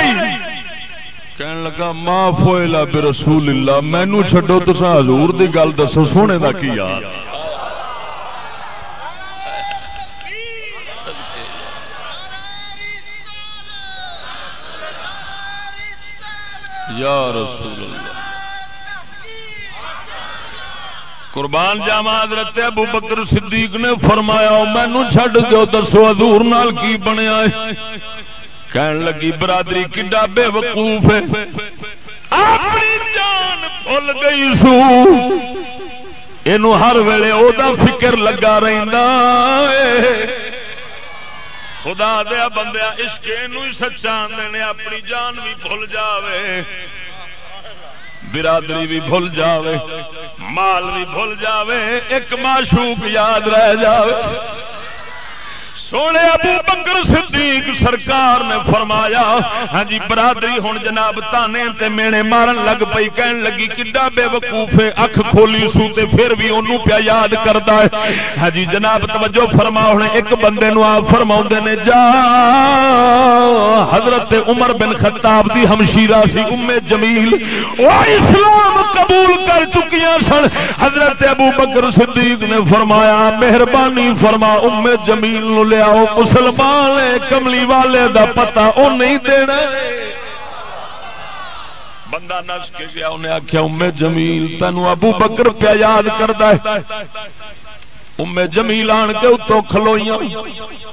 کہن لگا، معاف ہوئے بے رسول اللہ مینو چڈو تو حضور دی گل دسو، سونے دا کی یار یا رسول اللہ۔ قربان جاوا حضرت ابو بکر صدیق نے فرمایا مینو چڈ دو دسو حضور نال کی بنیا کہن لگی، برادری کڈا بے وقوف ہے؟ اپنی جان بھول گئی سو۔ یہ ہر ویلے او دا فکر لگا رہا خدا دیا بندیا عشق ہی سچا آدھے اپنی جان بھی بھول جاوے، برادری بھی بھول جاوے، مال بھی بھول جاوے، ایک معشوق یاد رہ جاوے۔ سونے ابو بکر صدیق سرکار نے فرمایا ہاں جی برادری ہوں جناب تانے تے مینے مارن لگ پئی، کہن لگی، کڈا بے وقوف اکھ کھولی سو تے پھر بھی اونوں پیا یاد کردا ہے۔ ہاں جی جناب، توجہ فرما ہن ایک بندے نو آپ فرماوندے نے، جا، حضرت عمر بن خطاب دی ہمشیرہ سی، ام جمیل۔ او اسلام قبول کر چکیاں سن۔ حضرت ابو بکر صدیق نے فرمایا، مہربانی فرما، ام جمیل نو وہ مسلمان کملی والے دا پتا وہ نہیں دینا بندہ نس کے گیا، انہیں آخیا امے جمیل، تینوں ابو بکر پیا یاد کرتا ہے۔ امے جمیل آن کے اتوں کھلوئیاں۔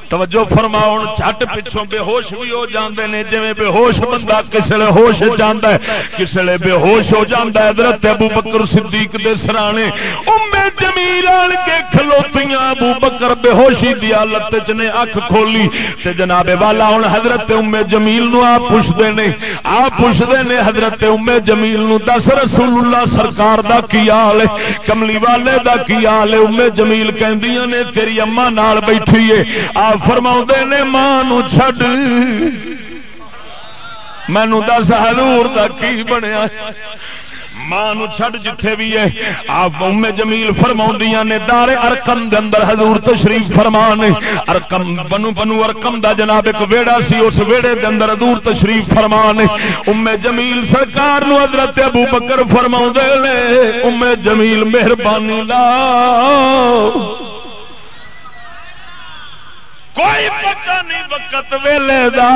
توجہ فرماؤ چٹ پچھوں بے ہوش بھی ہو جاندے نے جی بے ہوش بندہ کس لے ہوش جانا ہے کس لے بے ہوش ہو جاتا ہے، حضرت ابو بکر صدیق دے سرانے۔ امے جمیل آن کے کھلوتیاں، ابو بکر بے ہوشی دی حالت چ نے اکھ کھولی۔ تے جناب والا ہن، حضرت امے جمیل نو آپ پوچھدے نے۔ آپ پوچھدے نے، حضرت امے جمیل نو، دس رسول اللہ سرکار دا کی حال ہے؟ کملی والے دا کی حال ہے؟ امے جمیل کہندیاں نے، تیری اما نال بیٹھی ہے۔ آ فرما نے، ماں چڈ مینو دس ہزور کا کی بنیا؟ ماں چھڈ جتھے بھی ہے۔ آپ ام جمیل فرما نے دارے ارکم دے اندر حضور تشریف فرمان ارکم بنو بنو ارکم دا جناب ایک ویڑا سی، اس ویڑے دے اندر حضور تشریف فرمان ام جمیل سرکار نو حضرت ابو بکر فرما نے، ام جمیل مہربانی لا کوئی پتا نہیں وقت ویلے دا۔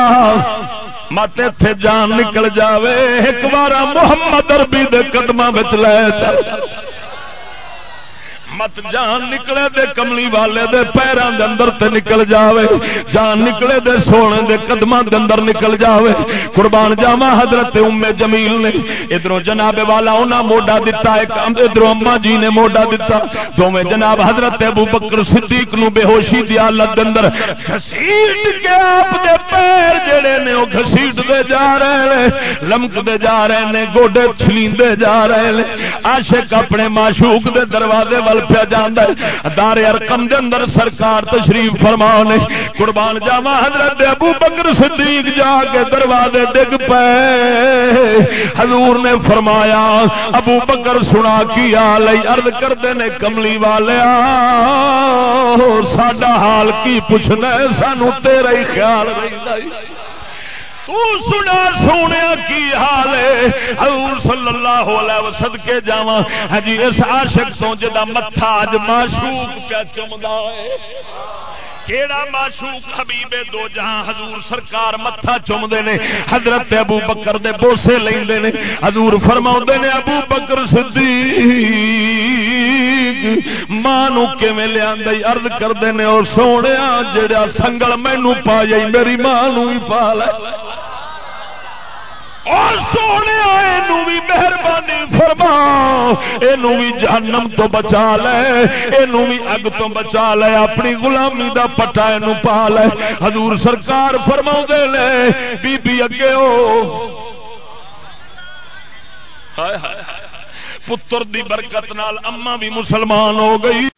مت اتے جان نکل جاوے، ایک بار محمد اربی دے قدم لے چل مت جان نکلے دے کملی والے دے پیروں دے اندر تے نکل جاوے۔ جان نکلے دے سونے دے قدماں دے اندر نکل جاوے۔ قربان جاوا حضرت ام جمیل نے۔ ادھروں جناب والا انہاں موڈا دتا، ایک ادھروں اما جی نے موڈا دتا۔ دوویں جناب حضرت ابو بکر صدیق نو بے ہوشی دی حالت دے اندر گھسیٹ کے آپ دے پیر جڑے نے، او گھسیٹ دے جا رہے نے، لمک دے جا رہے نے، گوڈے چھلیندے جا رہے نے۔ عاشق اپنے معشوق دے دروازے ول پیا جانا دار ارکم دے اندر سرکار تشریف فرما نے قربان جاوا حضرت ابو بکر صدیق جا کے دروازے ڈگ پے۔ حضور نے فرمایا، ابو بکر سنا کی آل ارد کرتے نے، کملی والے ساڈا حال کی پوچھنا سانو تیرا ہی خیال رہتا تو سنا سونے کی حال ہے۔ حضور صلی اللہ علیہ وسلم کے جاواں۔ ہجی اس عاشق تو جدا متھا اج معشوق پہ چمدا ہے۔ کیڑا معشوق حبیب دو جہاں حضور سرکار متھا چومدے نے، حضرت ابو بکر دے بوسے لیندے نے، حضور فرماوندے نے، ابو بکر صدیق، ماں نو کیویں لیاندے عرض کردے نے او سونیا جڑا سنگل مینوں پا جائی، میری ماں نو ہی پا لے۔ اور سونے بھی مہربانی فرما۔ یہ جہنم تو بچا لے۔ یہ اگ تو بچا لے۔ اپنی غلامی دا پٹا یہ پا لے۔ حضور سرکار فرما لے بی بی اگے ہو۔ پتر دی برکت نال اما بھی مسلمان ہو گئی۔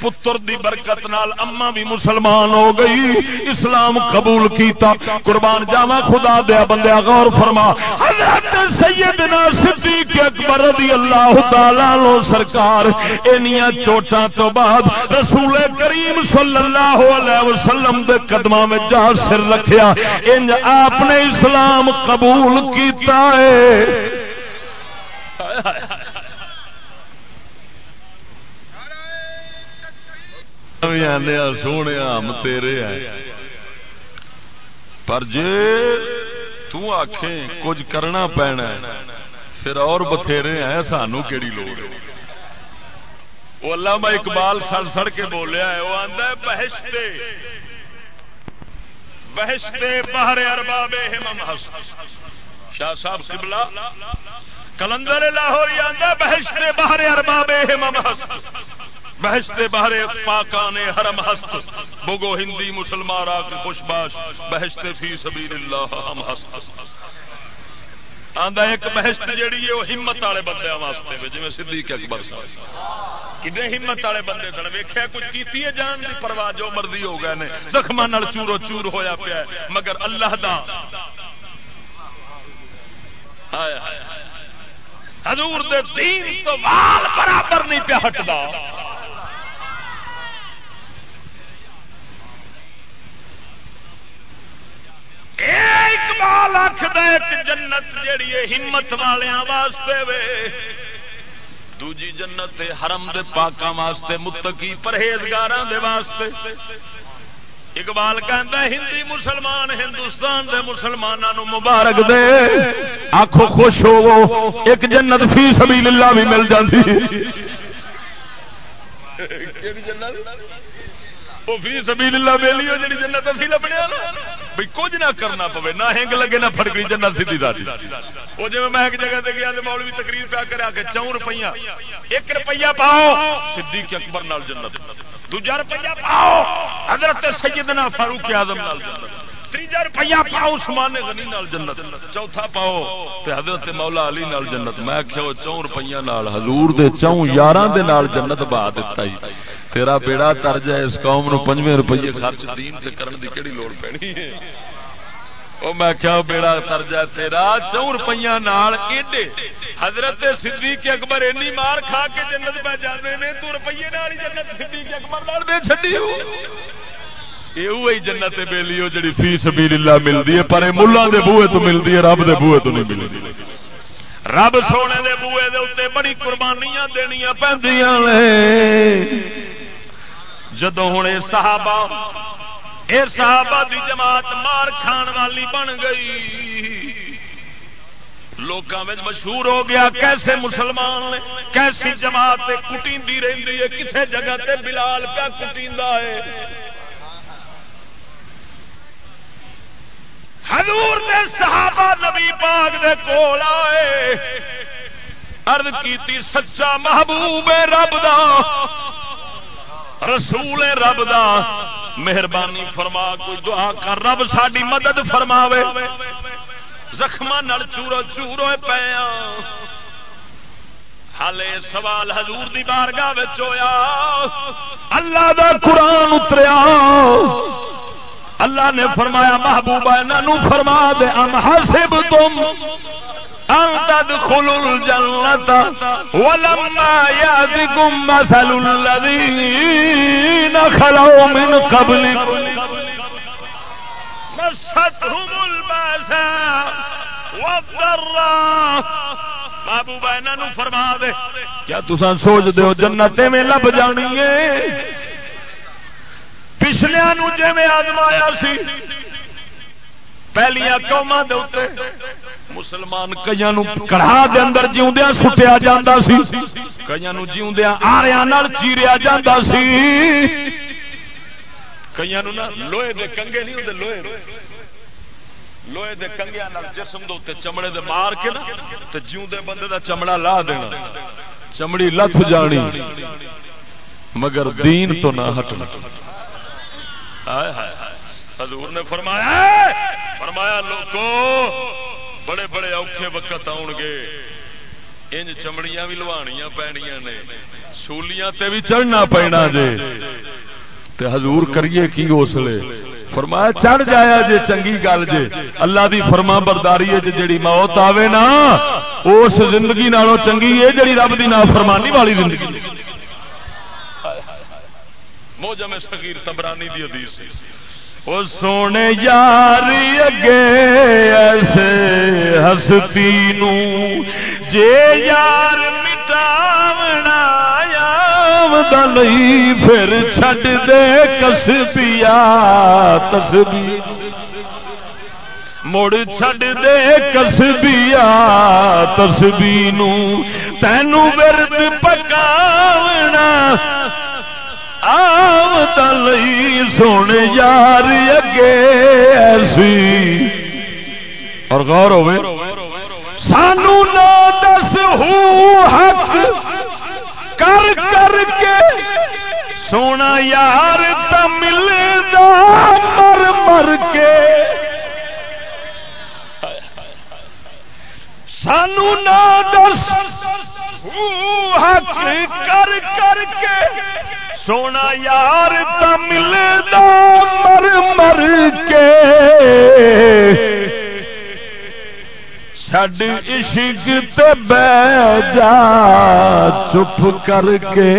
پتر دی برکت نال اما بھی مسلمان ہو گئی، اسلام قبول کیتا، قربان جاوا خدا دیا بندیا، غور فرما۔ حضرت سیدنا صدیق اکبر رضی اللہ تعالی لو سرکار، اینیاں چوٹاں تو بعد رسول کریم صلی اللہ علیہ وسلم دے قدماں میں جا سر رکھیا۔ انج آپ نے اسلام قبول کیتا ہے۔ سونے ہم تیرے ہیں پر جے آخیں کچھ کرنا پینا پھر اور بتھیرے ہیں، سانو کہڑی لوڑ وہ اللہ اقبال سڑ سڑ کے بولیا ہے، وہ آدھا بہشتے بہشتے باہر ارباب شاہ صاحب قبلہ۔ کلندر لاہور آدھا بہشتے باہر ارباب بہشتے باہر پاکان حرم ہست بگو ہندی مسلمان را خوش باش بہشتے فی سبیل اللہ ہم ہست۔ آندا ایک بہشت جیڑی ہے، وہ ہمت والے بندے واسطے جی صدیق اکبر صاحب۔ کنے ہمت والے بندے سن؟ ویخیا کچھ کیتی ہے جان دی پرواہ جو مرضی ہو گئے نے۔ زخم چورو چور ہویا پیا مگر اللہ دا۔ آیا۔ حضور دے دین تو وال برابر نہیں پیا ہٹتا اقبال آخد جنت جیڑی ہمت والوں واسطے وے، دوجی جنت حرم دے پاکاں واسطے، متقی پرہیزگار دے واسطے۔ اقبال کہندا ہندی مسلمان ہندوستان دے مسلمانوں مبارک دے۔ آخو خوش ہو ایک جنت فی سبیل اللہ بھی مل جاتی فی سبیل اللہ ویلی ہو جنت اسی لبنے کچھ نہ کرنا پوے نہ ہنگ لگے نہ فڑکڑی جنت سی ساری وہ جی میں ایک جگہ گیا مول بھی تقریر پیا کرا کے چون روپیہ ایک روپیہ پاؤ صدیق اکبر نال جنت۔ دوجا روپیہ پاؤ۔ حضرت سیدنا فاروق اعظم نال جنت۔ تیجا روپیہ پاؤ سمان غنی نال جنت۔ چوتھا پاؤ تے حضرت مولا علی نال جنت۔ میں آخیا چون روپیہ نال، حضور دے چون یار دے نال جنت بہا دتا ہی۔ تیرا بیڑا تر جائے اس قوم نو پنجویں روپیے خرچ دین تے کرن دی کیڑی لوڑ پینی ہے؟ او میں کیا بیڑا تر تیرا؟ چون روپیہ نال ایڈے حضرت صدیق اکبر اینی مار کھا کے جنت پہ جاندے نے، تو روپیے نال جنت صدیق اکبر نال دے چھڈی ہو۔ یہ جنت بیلی ہو جڑی فی سبیل اللہ ملتی ہے، پر ملا دے بوئے تو ملتی ہے، رب دے بوئے تو نہیں ملتی رب سونے دے بوئے دے اتنے بڑی قربانیاں دنیا پہ جدو ہوں صحابہ اے صحابہ دی جماعت مار کھان والی بن گئی۔ لوگوں میں مشہور ہو گیا کیسے مسلمان نے، کیسی جماعت کٹی رہی ہے، کسے جگہ تے بلال پیا کٹی ہے۔ حضور نے صحابہ نبی پاک دے کول آئے۔ ارد کی سچا محبوب رب دا، رسول رب دا۔ مہربانی فرما، کوئی دعا کر، رب ساری مدد فرماوے۔ زخم چورو چورو پیا ہالے سوال حضور دی بارگاہ ہویا۔ اللہ دا قرآن اتریا۔ اللہ نے فرمایا، محبوبہ انہوں فرما دے، ام حسب تم ان تدخلوا الجنة ولما يأتكم مثل الذين خلوا من قبلكم مستهم الباساء والضراء بابو محبوبہ انہوں فرما دے، کیا تسان سوچ دے ہو جنتے میں لب جانی ہے؟ پچھلیا جی میں آزمایا سی پہلیا قوما مسلمان کئی کڑھا دے اندر جیوندیا سٹیا جا سی کئی جیوندیا آریا چیریا جا سی۔ کئی لوہے دے کنگے نہیں ہوتے لوہے لوہے دے کنگیا جسم دے چمڑے دے مار کے نا تو جیوندے بندے دا چمڑا لا دینا۔ چمڑی لت جانی، مگر دین تو نہ ہٹنا۔ ہائے ہائے ہائے۔ حضور نے فرمایا فرمایا لوگوں بڑے بڑے اوکھے وقت آؤ گے۔ انج چمڑیاں بھی لوانیاں پینیاں نے۔ سولیاں تے بھی چڑھنا پینا جے۔ تے حضور کریے کی اسلے فرمایا چڑھ جایا جے، چنگی گل جے۔ اللہ دی فرما برداری ہے جیڑی موت آوے نا، اس زندگی نالوں چنگی ہے جیڑی رب دی نافرمانی والی زندگی۔ موجم سگیر تبرانی دی حدیث وہ سونے یار اگے ایسے ہستی نو، جے یار مٹاونا نہیں پھر چھڈ دے کسبیا تسبی مڑ چھڈ دے کسبیا تسبی نو، تینو ورد پکاونا آئی سونے یار اگے ایسی اور غور ہوئے سانو نہ دس ہوں حق کر کر کے سونا یار تمل مر مر کے سانو نہ دس ہوں حق کر کر کے سونا یار تمل مر مر کے۔ چڈ عشق تے بہ جا چپ کر کے۔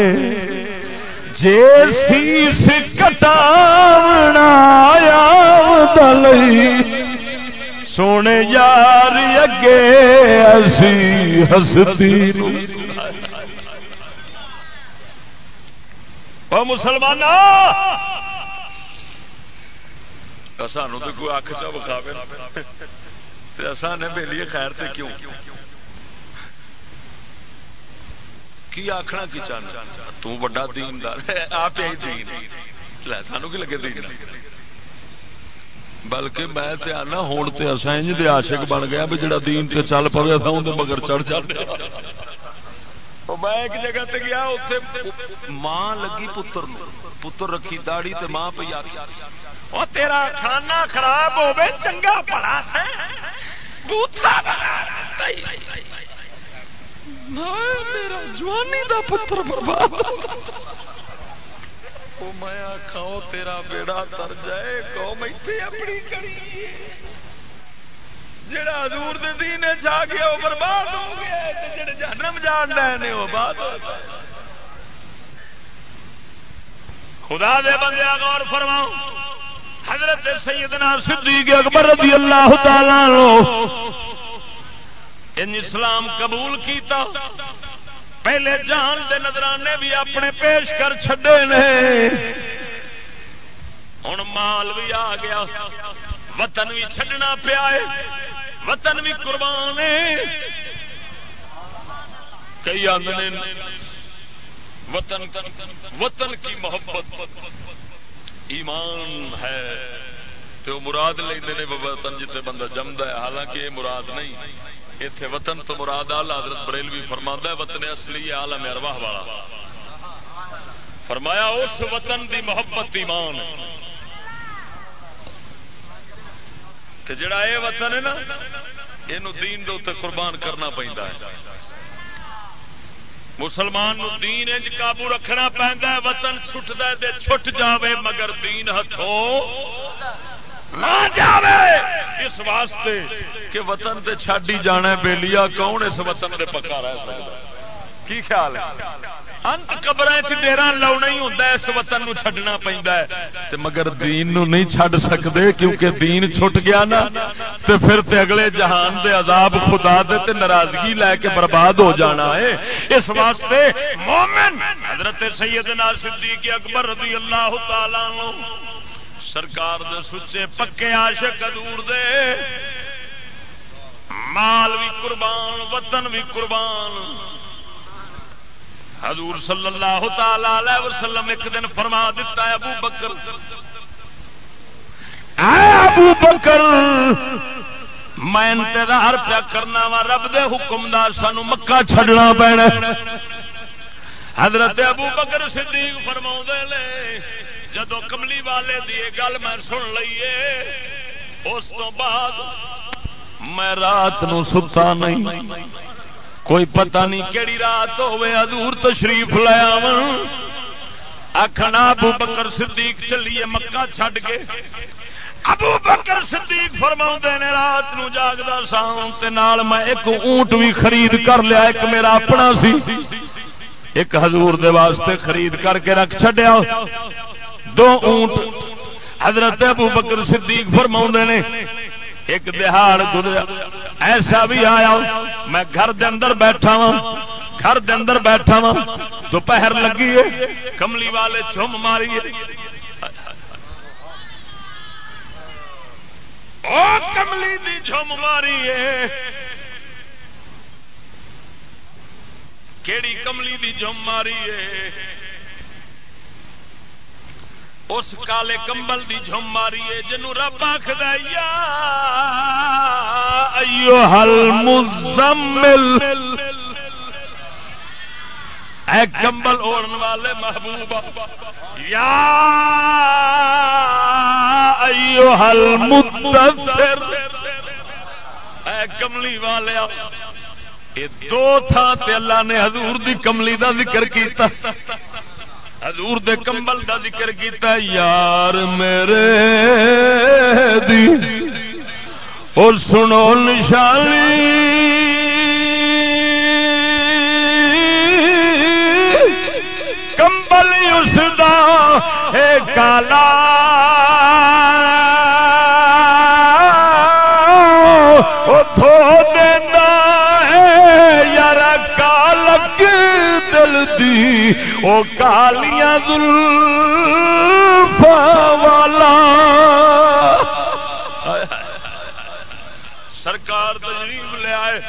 جے سیس کٹاونا آیا دل سونے یار اگے ایسی ہستی وہ مسلمان سانو تو کوئی اک چا بکھاوے آسان ہے بہلی خیر تے کیوں؟ کی آخنا کی چاہنا؟ تو بڑا دین آپ ہی دین۔ سانو کی لگے دین؟ بلکہ میں تے آنا ہوں تے اصا انج دے عاشق بن گیا بھی جڑا دین تے چل پوے تھا اندر مگر چڑھ چڑھ میں ایک جگہ تے گیا اتنے ماں لگی پتر پتر رکھی داڑی تے ماں پہ آ تیرا کھانا خراب ہو چنگا پڑا میرا جوانی دا پتر برباد میں آخاؤ تیرا بیڑا تر جائے قوم اپنی کری جڑا حضور دے دین جا گیا وہ برباد ہو گیا جڑے جہنم جان رہے وہ بات خدا دے بندے، غور فرماؤ۔ حضرت سیدنا صدیق اکبر رضی اللہ تعالی عنہ ان اسلام قبول کیتا۔ پہلے جان دے نظرانے بھی اپنے پیش کر چھڈے نے۔ ہوں مال بھی آ گیا۔ وطن بھی چھڈنا پیا وطن بھی قربان کئی آدھے وطن وطن کی محبت، ایمان ہے۔ تو مراد لے وطن جتنے بندہ جمد ہے۔ حالانکہ یہ مراد نہیں اتے وطن تو مراد آل حضرت بریلوی فرما ہے، وطن اصلی عالم ارواح والا۔ فرمایا، اس وطن دی محبت ایمان تے جڑا یہ وطن ہے نا یہ دین دے اتنے قربان کرنا پہنتا ہے۔ مسلمان نو دین انج قابو رکھنا پہنتا ہے، وطن چھٹتا ہے چھٹ جاوے، مگر دین ہتھوں نہ جاوے۔ اس واسطے کہ وطن تے چھڈ ہی جانا ہے بیلیا کون اس وطن دے پکا رہ سکتا کی خیال ہے؟ انت قبر ڈیرا لاؤنا ہی ہوتا ہے، اس وطن نو چھڈنا پہنتا ہے۔ مگر دین نو نہیں چھڈ سکتے کیونکہ دین چھٹ گیا نا، تے پھر تے اگلے جہان دے عذاب خدا دے تے ناراضگی لے کے برباد ہو جانا ہے۔ اس واسطے مومن، حضرت سیدنا صدیق اکبر رضی اللہ تعالی عنہ، سرکار دے سچے پکے عاشق ادور دے، مال بھی قربان، وطن بھی قربان۔ حضور صلی اللہ تعالی وسلم ایک دن فرما دیتا ہے، ابو بکر۔ ابو بکر، میں انتظار پیا کرنا وا، رب دے حکم دار سانو مکہ چھڈنا پینا حضرت ابو بکر صدیق فرما لے جدو کملی والے دی گل میں سن لیے اس تو بعد میں رات نو ستا نہیں۔ کوئی پتہ نہیں کہڑی رات ہوے حضور تشریف لیا آخنا ابو بکر صدیق چلیے مکہ چھڈ کے۔ ابو بکر صدیق فرما نے، رات نو جاگتا سا نال میں ایک اونٹ بھی خرید کر لیا، ایک میرا اپنا سی۔ ایک حضور دے واسطے خرید کر کے رکھ چڈیا دو اونٹ۔ حضرت ابو بکر صدیق فرما نے، ایک دہاڑ گزرا ایسا بھی آیا میں گھر دے اندر بیٹھا وا گھر دے اندر بیٹھا وا دوپہر لگی ہے، کملی والے چم ماری کملی دی چم ماری ہے۔ کیڑی کملی دی جم ماری ہے؟ اس کالے کمبل دی جم ماری ہے جنو رب آخد ایو حل مزمل اے کمبل اوڑن والے محبوب، یا ایو حل مدثر اے کملی والے، یہ دو تھان تے اللہ نے حضور دی کملی دا ذکر کیتا۔ حضور دے کمبل دا ذکر کیتا یار میرے دی۔ اور سنو نشانی۔ کمبل اس دا ہے کالا۔ دی وہ کالیاں والا۔ سرکار تجریب لے آئے۔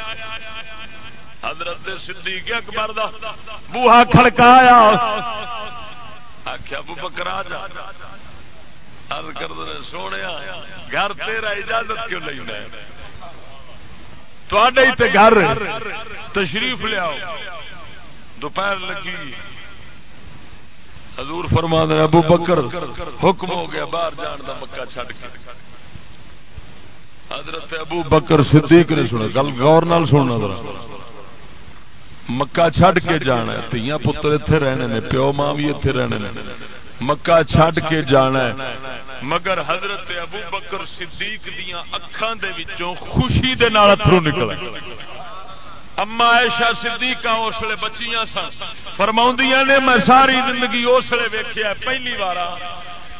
حضرت صدیق اکبر دا بوہا کھڑکایا۔ آخیا ابو بکر آ جا۔ کر سونے گھر تیرا اجازت کیوں لینا تے گھر۔ تشریف لیاؤ دوپہر لگی۔ حضور فرما دے، ابو بکر، حکم ہو گیا باہر جان دا مکہ چھڈ کے۔ حضرت ابو بکر صدیق نے سنا، گل غور نال سننا ذرا۔ مکہ چھڈ کے جانا ہے، تیاں پتر ایتھے رہنے نے، پیو ماں بھی ایتھے رہنے نے۔ مکہ چھڈ کے جانا ہے، مگر حضرت ابو بکر صدیق دیاں اکھاں دے وچوں خوشی دے نال اتھرو نکل اما ایشا صدیقہ اسلے بچیاں سن فرما نے، میں ساری زندگی اسلے ویخیا پہلی بار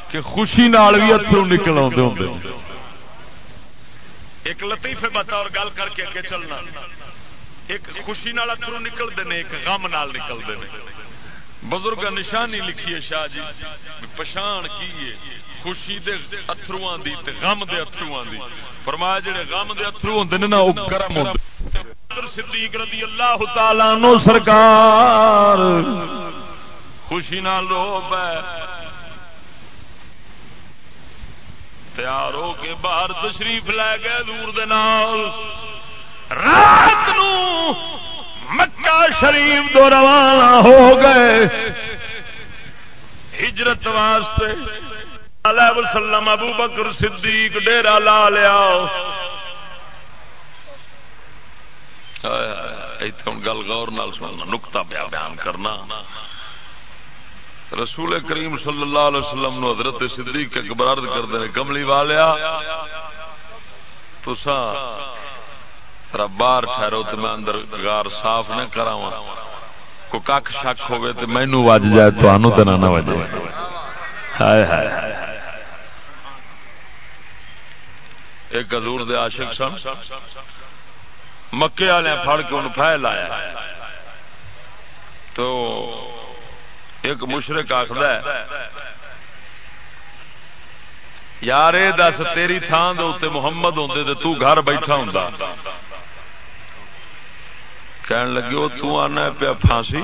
کہ خوشی نال بھی اترو نکل آتے ہوں۔ ایک لطیفے بتا اور گل کر کے اگے چلنا۔ ایک خوشی نال اترو نکلتے ہیں ایک غم نال نکلتے ہیں بزرگ نشانی لکھی ہے شاہ جی پچھان کی ہے، خوشی دے اترو دی تے غم دے اترو دی۔ فرمایا جڑے غم دے اترو ہوندے نے نا، او گرم ہوندے۔ صدیق رضی اللہ تعالی عنہ سرکار۔ خوشی نال رو پے۔ تیار ہو کے باہر تشریف لے گئے دور دے نال۔ رات نو مکہ شریف دو روانہ ہو گئے۔ ہجرت واسطے علیہ وسلم ابو بکر صدیق ڈیرا لا لیا۔ گل گور نال سننا نکتا پیا بیان کرنا۔ رسول کریم صلی اللہ علیہ وسلم نو حضرت صدیق اکبر عرض کرتے ہیں، کملی والیا تسا ترا باہر ٹھہرو تو میں اندر گار صاف نہ کرا کو کھ شک ہوے تو مینو وج جائے تو نہ وجے ہائے ہائے۔ ایک حضور دے عاشق سن۔ مکے والے پھڑ کے انہوں پھیل لایا تو ایک مشرق آخر یار دس، تیری تھان دے محمد ہوں تو گھر بیٹھا ہوں کہن لگے وہ تو آنا پیا پھانسی?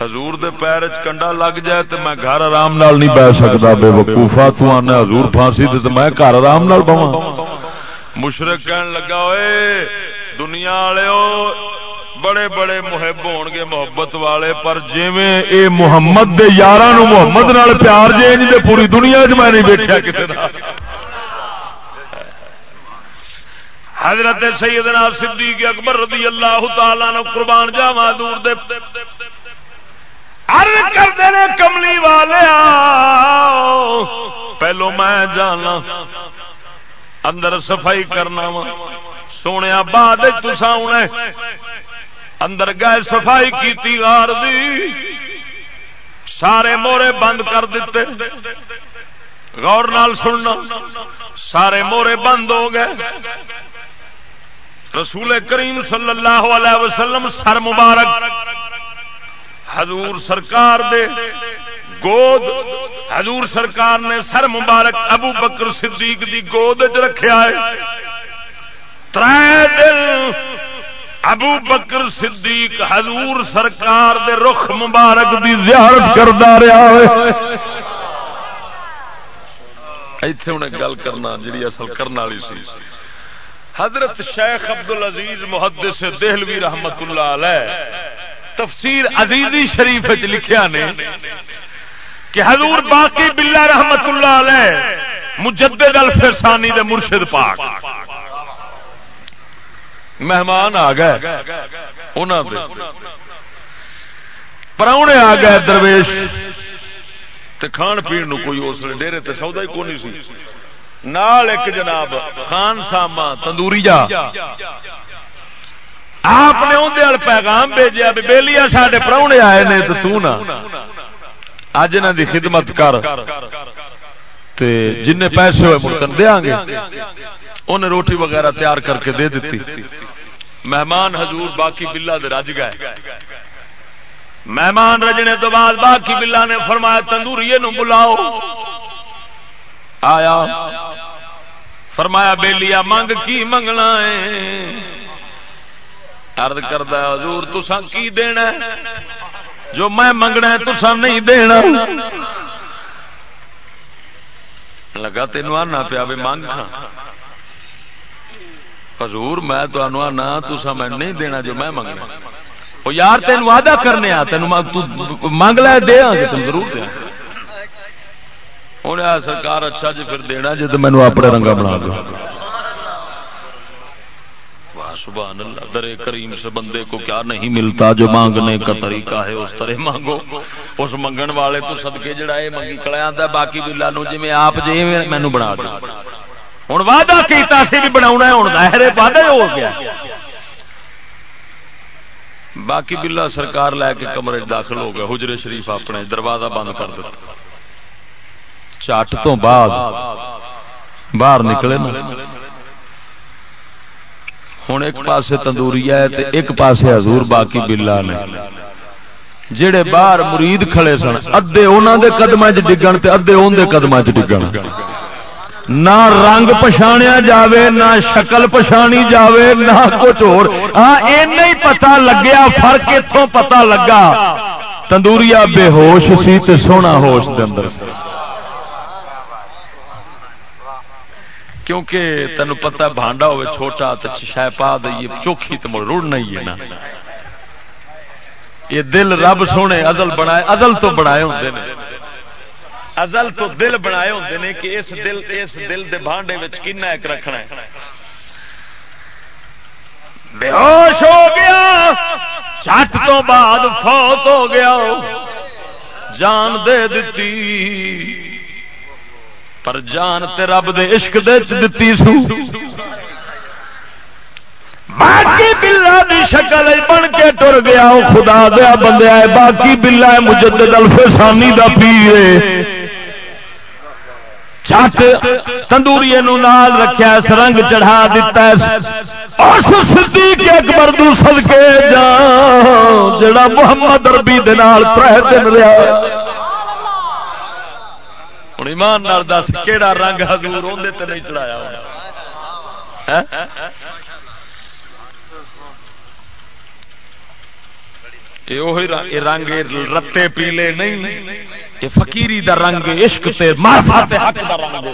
حضور دے پیر کنڈا لگ جائے تو میں گھر آرام نال نہیں بہ سکتا بے وقوفا تو آنا حضور پھانسی تو میں گھر آرام نال مشرق کہن لگا ہوئے دنیا والے بڑے بڑے محب ہون گے محبت والے، پر جویں اے محمد دے یاراں نو محمد نال پیار جے نہیں پوری دنیا وچ میں نہیں ویکھیا کسے دا۔ حضرت سیدنا صدیق اکبر رضی اللہ تعالی نے قربان جاوا دور دے۔ کرتے کملی والے پہلو میں جانا۔ اندر صفائی کرنا وا۔ سونے بعد تسا اندر گئے صفائی کی غار دی۔ سارے مورے بند کر دیتے۔ غور نال سننا۔ سارے مورے بند ہو گئے۔ رسول کریم صلی اللہ علیہ وسلم سر مبارک۔ حضور سرکار دے۔ گود۔ حضور سرکار نے سر مبارک ابو بکر صدیق دی گود چ رکھا ہے۔ تر دن ابو بکر صدیق حضور سرکار دے رخ مبارک دی زیارت کرتا رہا ہے۔ ایتھے انہیں گل کرنا جی اصل کرنے والی سی۔ حضرت شیخ ابد العزیز محدث دہلوی رحمت اللہ علیہ تفسیر عزیزی شریف لکھیا نے۔ کہ حضور باقی بلا رحمت اللہ علیہ، مجدد الفرسانی دے مرشد پاک۔ مہمان آ گئے پراؤنے آ گئے درویش کھان پی کوئی اس لیے ڈیرے تے سودا ہی کونی سی۔ نال ایک جناب خان ساما تندوری جا۔ آپ نے اندر پیغام بھیجا بھی بہلی سڈے پراؤنے آئے نے تو تنا اج انہوں دی خدمت کر۔ جن پیسے ہوئے ملتن دیا گے انہیں روٹی وغیرہ تیار کر کے دے دیتی۔ مہمان حضور باقی بلا دے رج گئے۔ مہمان رجنے تو بعد باقی بلا نے فرمایا، تندوری نو بلاؤ۔ آیا۔ فرمایا بےلیا منگ کی منگنا ہے؟ ارد کردہ حضور تسا کی دینا جو میں منگنا تسا نہیں دینا۔ لگا تین آنا پیا بھی منگ ہاں حضور میں تو آنا تسا میں نہیں دینا جو میں منگنا۔ وہ یار تین وعدہ کرنے آ تین منگ لے دیا گے تم ضرور دیا۔ ہوں سرکار اچھا جی پھر دینا جی تو مینو اپنے رنگا بنا دو۔ سبحان اللہ در کریم سے بندے کو کیا نہیں ملتا جو مانگنے کا طریقہ ہے، اس طرح مانگو۔ اس منگن والے تو صدقے جڑا ہے منگی کھڑا آتا باقی بلا نو جی میں آپ جی مینو بنا دو۔ ہوں وعدہ کیتا سی بھی بنا ہوں ظاہر وعدہ ہو گیا۔ باقی بلا سرکار لے کے کمرے داخل ہو گیا حجرے شریف اپنے دروازہ بند کر دیتا۔ چٹ تو بعد، باہر نکلے نا۔ ہوں ایک پاسے تندوری ہے تے ایک پاسے حضور باقی بلا نے۔ جڑے باہر مرید کھڑے سن ادے انہوں دے قدم چ ڈگن تے ادے ان دے قدم چ ڈگن۔ نہ رنگ پچھاڑیا جاوے، نہ شکل پچھانی جاوے، نہ کچھ ہو ہاں نہیں پتا لگیا، فرق اتوں پتا لگا۔ تندوریا بے ہوش سی تے سونا ہوش دے اندر۔ سی کیونکہ تین پتا بانڈا ہوے چھوٹا تو شہ پا دئیے چوکھی تو مڑ رڑنا ہی ہے نا۔ یہ دل رب سونے ازل بنائے، ازل تو بنائے ہوتے ہیں ازل تو دل بنائے ہوتے ہیں کہ اس دل اس دل دے بانڈے کن ایک رکھنا ہے۔ بے ہوش ہو گیا چٹ تو بعد فوت ہو گیا، جان دے دیتی۔ پر جان تے رب دے عشق دے دتی سو۔ باقی بلا دی شکل بن کے ٹر گیا وہ خدا دیا بندے آئے، باقی بلا مجدد الفسانی دا پیے چٹ تندوری نال رکھا سرنگ چڑھا دتا اس صدیق اکبر دو صدقے جا جڑا محمد ربی دے نال تر دن رہا۔ ہوں ایمان نال دس کہڑا رنگ حضور اندر تے نہیں چڑھایا ہاں؟ رنگ رتے پیلے نہیں، یہ فقیری دا رنگ عشق تے معرفت حق دا رنگ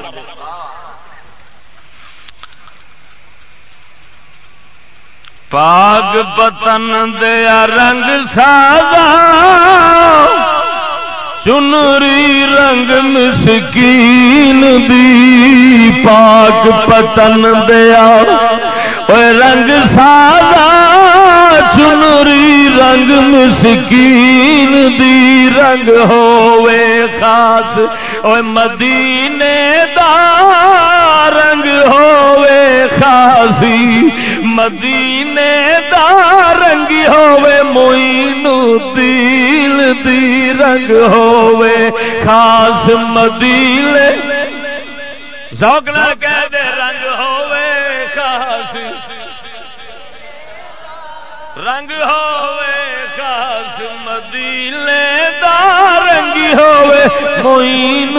پاگ پتن دیا رنگ ساگا چنری رنگ مسکین دی پاک پتن دیا۔ رنگ سادہ چنری رنگ مسکین دی رنگ ہوے خاص۔ او مدینے دا رنگ ہوے خاصی۔ مدینے دا رنگ ہوے موئینو دل دی رنگ ہوے خاص مدینے۔ زوگنا کہہ دے، رنگ ہوے خاص۔ رنگ ہوے خاص۔ مدیلے دا رنگ ہوے موئین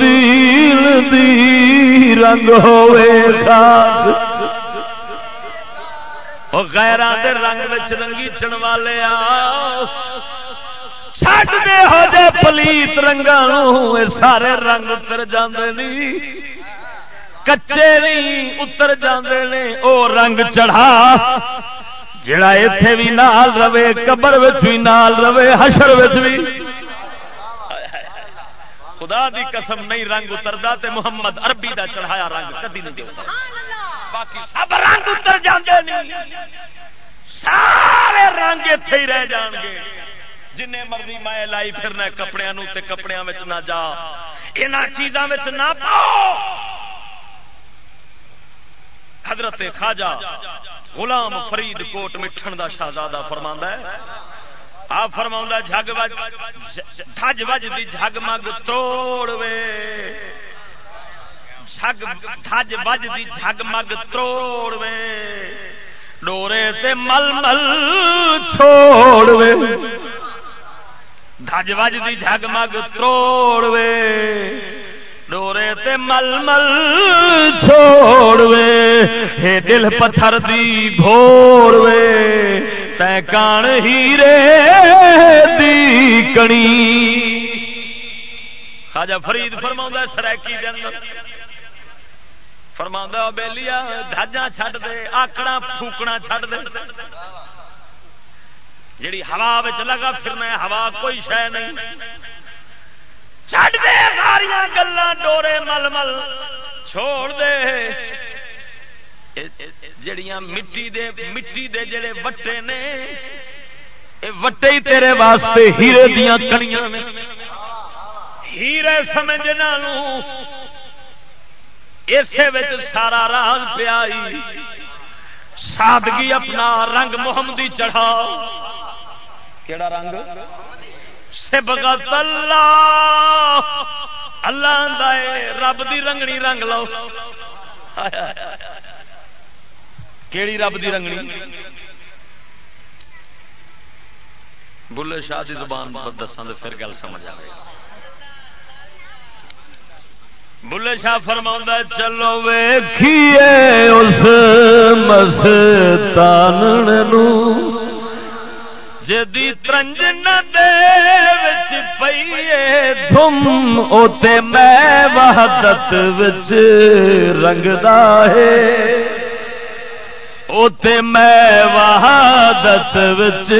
دل دی رنگ ہوے خاص۔ او غیران دے رنگ وچ رنگی چن والے آ. چھڈ دے ہو جے پلیت رنگاں سارے رنگ اتر جاندے نہیں کچے نہیں اتر جاندے نے او رنگ چڑھا۔ جڑا اتے بھی نال رہے، قبر بھی نال رہے، حشر بھی خدا دی قسم، نہیں رنگ اتردا تے محمد عربی دا چڑھایا رنگ، کدی نہیں دیتا باقی سب رنگ اتر جاندے نہیں۔ سارے رنگ اتے ہی رہ جان گے جن مرضی مائے لائی پھرنا کپڑے کپڑے نہ جا۔ یہاں چیزاں نہ پاؤ۔ حضرت خواجہ غلام فرید کوٹ مٹھن دا شہزادہ فرما ہے۔ آپ فرما جگ وج ٹھج وج دی جگ مگ توڑ وے۔ ٹھج وج دی جگ مگ توڑ وے ڈورے تے مل مل چھوڑ وے دھج وج دی جگ مگ توڑ وے ڈورے تے مل مل چھوڑ وے ہے دل پتھر دی گھوڑ وے تے کان ہیرے دی کڑی خواجہ فرید فرما سرائکی دے اندر فرما بیلیا دھاجا چھڈ دے آکڑا پھوکنا چھڈ دے. جیڑی ہوا لگا پھرنا ہوا کوئی شہ نہیں۔ چڑ دے ساری گلا ڈورے مل مل چھوڑ دے۔ جڑیاں مٹی دے مٹی دے جڑے وٹے نے، اے وٹے ہی تیرے واسطے ہیرے دیا کڑیاں ہیرے سمجھ اسے سارا راز پیا سادگی اپنا رنگ محمدی چڑھا کیڑا رنگ؟ سبغت اللہ۔ اللہ رب دی رنگنی رنگ لو۔ کیڑی رب دی رنگنی؟ بلے شاہ کی زبان بہت دساں پھر گل سمجھ آئے بلے شاہ فرما چلو ویے اس مستان جدی ترنجن دے پیے تم اوتے میں وحدت وچ رنگدا ہے۔ اوتے میں وحدت وچ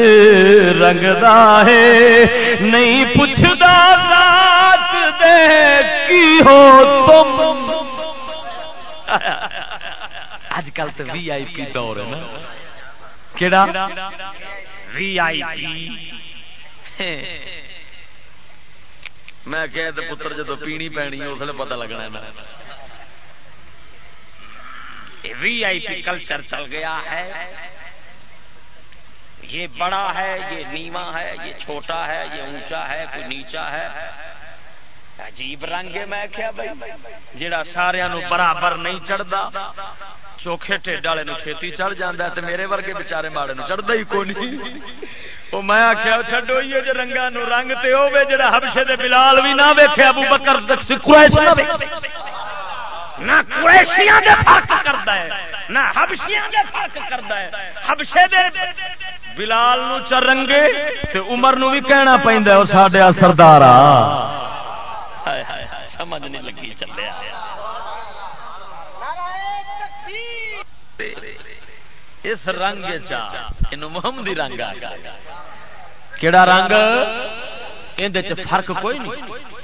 رنگدا ہے نہیں پوچھدا رات دے کی ہو تم اج کل تو وی آئی پی دور ہے نا کیڑا وی آئی پی میں کہ پتر جدو پینی پینی اس لیے پتا لگنا وی آئی پی کلچر چل گیا ہے۔ یہ بڑا ہے، یہ نیوا ہے، یہ چھوٹا ہے، یہ اونچا ہے، کوئی نیچا ہے۔ عجیب رنگ ہے، میں کیا بھائی جڑا سارا برابر نہیں چڑھتا چوکھے ٹھڈ والے چھتی چڑھ جاتا ہے میرے ورگے بچارے ماڑے چڑھتا ہی کوئی نہیں۔ وہ میں آخیا چڈو جی رنگا نو رنگ تے ہوے جڑا ہبشے دے بلال بھی نہ ویکھے، ابو بکر نہ نہ قریشیاں دے فرق کردا ہے، نہ ہبشیاں دے فرق کردا ہے۔ ہبشے دے بلال نو چرنگے تے عمر نو بھی کہنا پیندا ہے، او ساڈے سردار ہائے ہائے سمجھ نہیں لگی چلے اس رنگ محمدی رنگ آ۔ گیا کہڑا رنگ یہ فرق کوئی نہیں۔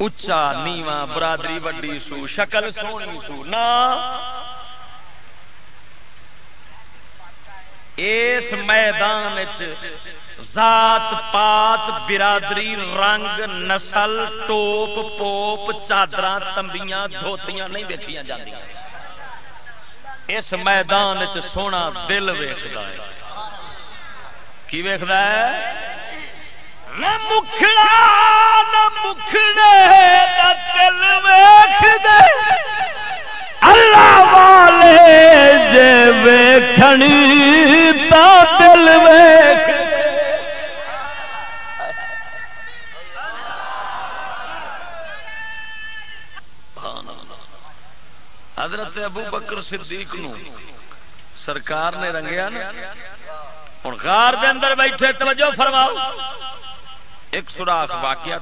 اچا نیواں برادری وڈی سو، شکل سونی سو۔ نہ اس میدان ذات پات برادری رنگ، نسل، ٹوپ، پوپ چادر تمبیاں، دھوتیاں نہیں دیکھیا جاتی اس میدان چ سونا دل ویخد کی ویخد مکھڑا مکھڑے دل ویخ دے اللہ والے جے ویکھنی تا دل ویکھ حضرت ابو بکر صدیق نو سرکار نے رنگیا نا۔ ہوں غار دے اندر بیٹھے، توجہ فرماؤ۔ ایک سوراخ واقعہ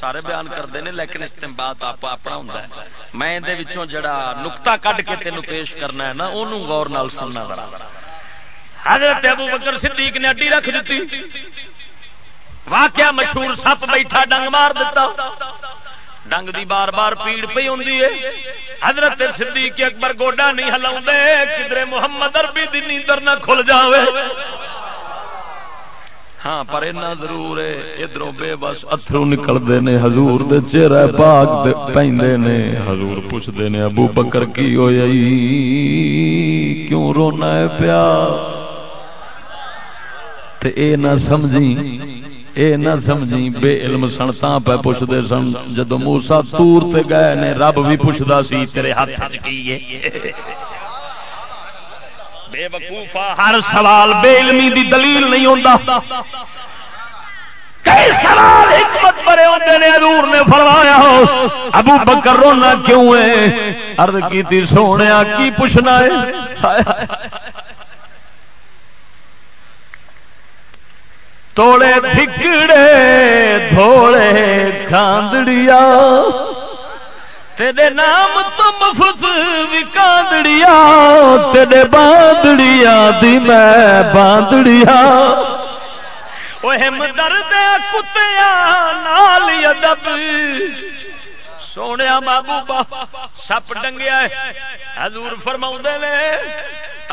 سارے بیان کرتے ہیں، لیکن استعمال آپ اپنا ہوں میں جڑا نکتا کھ کے تین پیش کرنا ہے نا انہوں غور نال سننا بڑا حضرت ابو بکر صدیق نے اڈی رکھ دیتی۔ واقعہ مشہور سپ بیٹھا ڈنگ مار دیتا۔ ڈنگ دی بار بار پیڑ پی ہوں حضرت صدیق اکبر گوڈا نہیں ہلا کدھر محمد اربی دی نیندر نہ کھل جاوے۔ ہاں پر اتنا ضرور ہے ادھر بے بس اترو نکلتے ہیں ہزور چہرہ پاک پہ نے۔ ہزور پوچھتے ہیں ابو بکر کی ہو کیوں رونا ہے پیا؟ اے نہ سمجھی اے نہ سمجھی بے علم سن تا پہ پوچھتے سن جدو موسا تور تے گئے نے رب بھی پوچھتا سی تیرے ہاتھ بے وقوفا ہر سوال بے علمی دی دلیل نہیں ہوتا کئی سوال حکمت بڑے ہوتے نے، حضور نے فرمایا ہو ابو بکر رونا کیوں ہے؟ ارد کی سونے کی پوچھنا ہے؟ توڑے ٹھکڑے تھوڑے کھاندڑیا تیرے نام تو مفت بھی کاندڑیا تیرے باندڑیا دی میں باندڑیا وہ درد کتیا نال ادب۔ سونے محبوبا سپ ڈنگیا حضور فرما نے،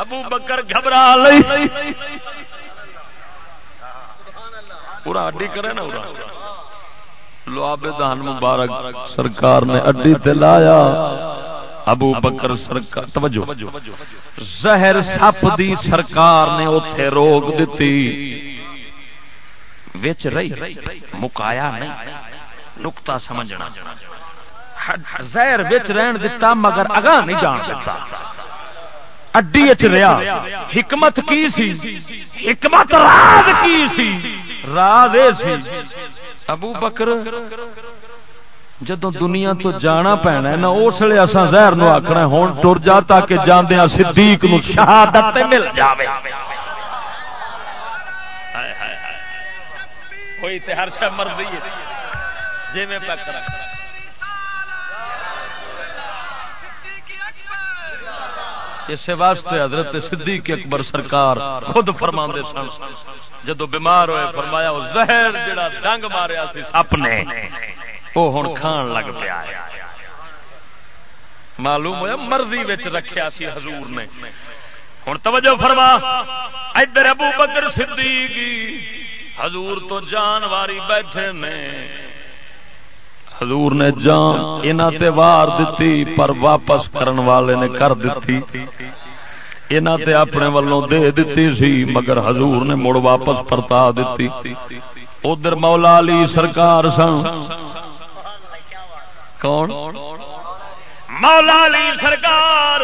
ابو بکر گھبرا لئی۔ پورا اڈی کرے نا لواب دان مبارک سرکار نے اڈی تے لایا۔ ابو بکر سرکار، توجہ۔ زہر سپ دی سرکار نے اوتھے روک دتی۔ وچ رہی، مکایا نہیں۔ نقطہ سمجھنا۔ زہر وچ رہن دتا مگر اگاں نہیں جان دتا۔ اڈی اچ رہا حکمت کی سی؟ حکمت راز کی سی؟ راز اے سی۔ ابو بکر جدو دنیا تو جانا پینا نا اس لیے اصا زہر نو آخنا ہوں ٹر جا تاکہ جاندیا صدیق نو شہادت مل جاوے کوئی ہر شہ مرضی ہے۔ جی میں پک اسے واسطے حضرت صدیق اکبر سرکار خود فرما سن جدو بیمار ہوئے، فرمایا، وہ زہر جڑا ڈنگ ماریا سی سپ نے، وہ ہوں کھان لگ پیا معلوم ہوا مرضی رکھیا سی حضور نے۔ ہوں توجہ فرما، ادھر ابو بکر صدیق، حضور تو جان واری بیٹھے نے۔ حضور نے جان تے وار دتی، پر واپس کرن والے نے کر دتی۔ انہاں تے اپنے والوں دے دتی سی، مگر حضور نے مڑ واپس پرتا دتی۔ ادھر مولا علی سرکار سن۔ کون؟ مولا علی سرکار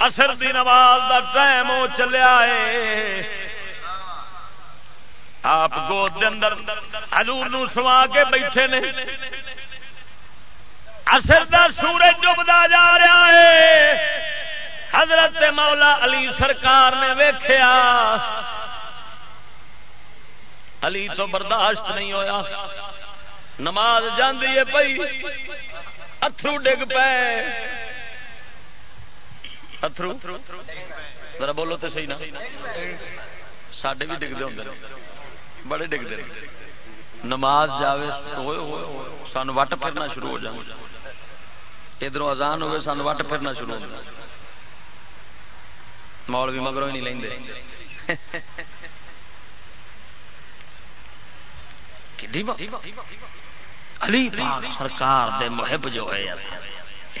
اثر دی نماز دا ٹائم ہو چلیا ہے۔ آپ گود اندر حضور نو سوا کے بیٹھے نے۔ اصل کا سورج ڈبدا جا رہا ہے۔ حضرت مولا علی سرکار نے ویخیا علی تو برداشت نہیں ہویا۔ نماز جاندی ہے پئی۔ اترو ڈگ پے۔ اترو ذرا بولو تو صحیح نا۔ سڈے بھی ڈگتے ہوں بڑے ڈگتے نماز جاوے ہوئے ہوئے سان وٹ پھرنا شروع ہو جائے ادھر ازان ہوئے سان وٹ پھرنا شروع ہو مول بھی مگروں ہی نہیں لیں علی پاک سرکار دے محب جو ہے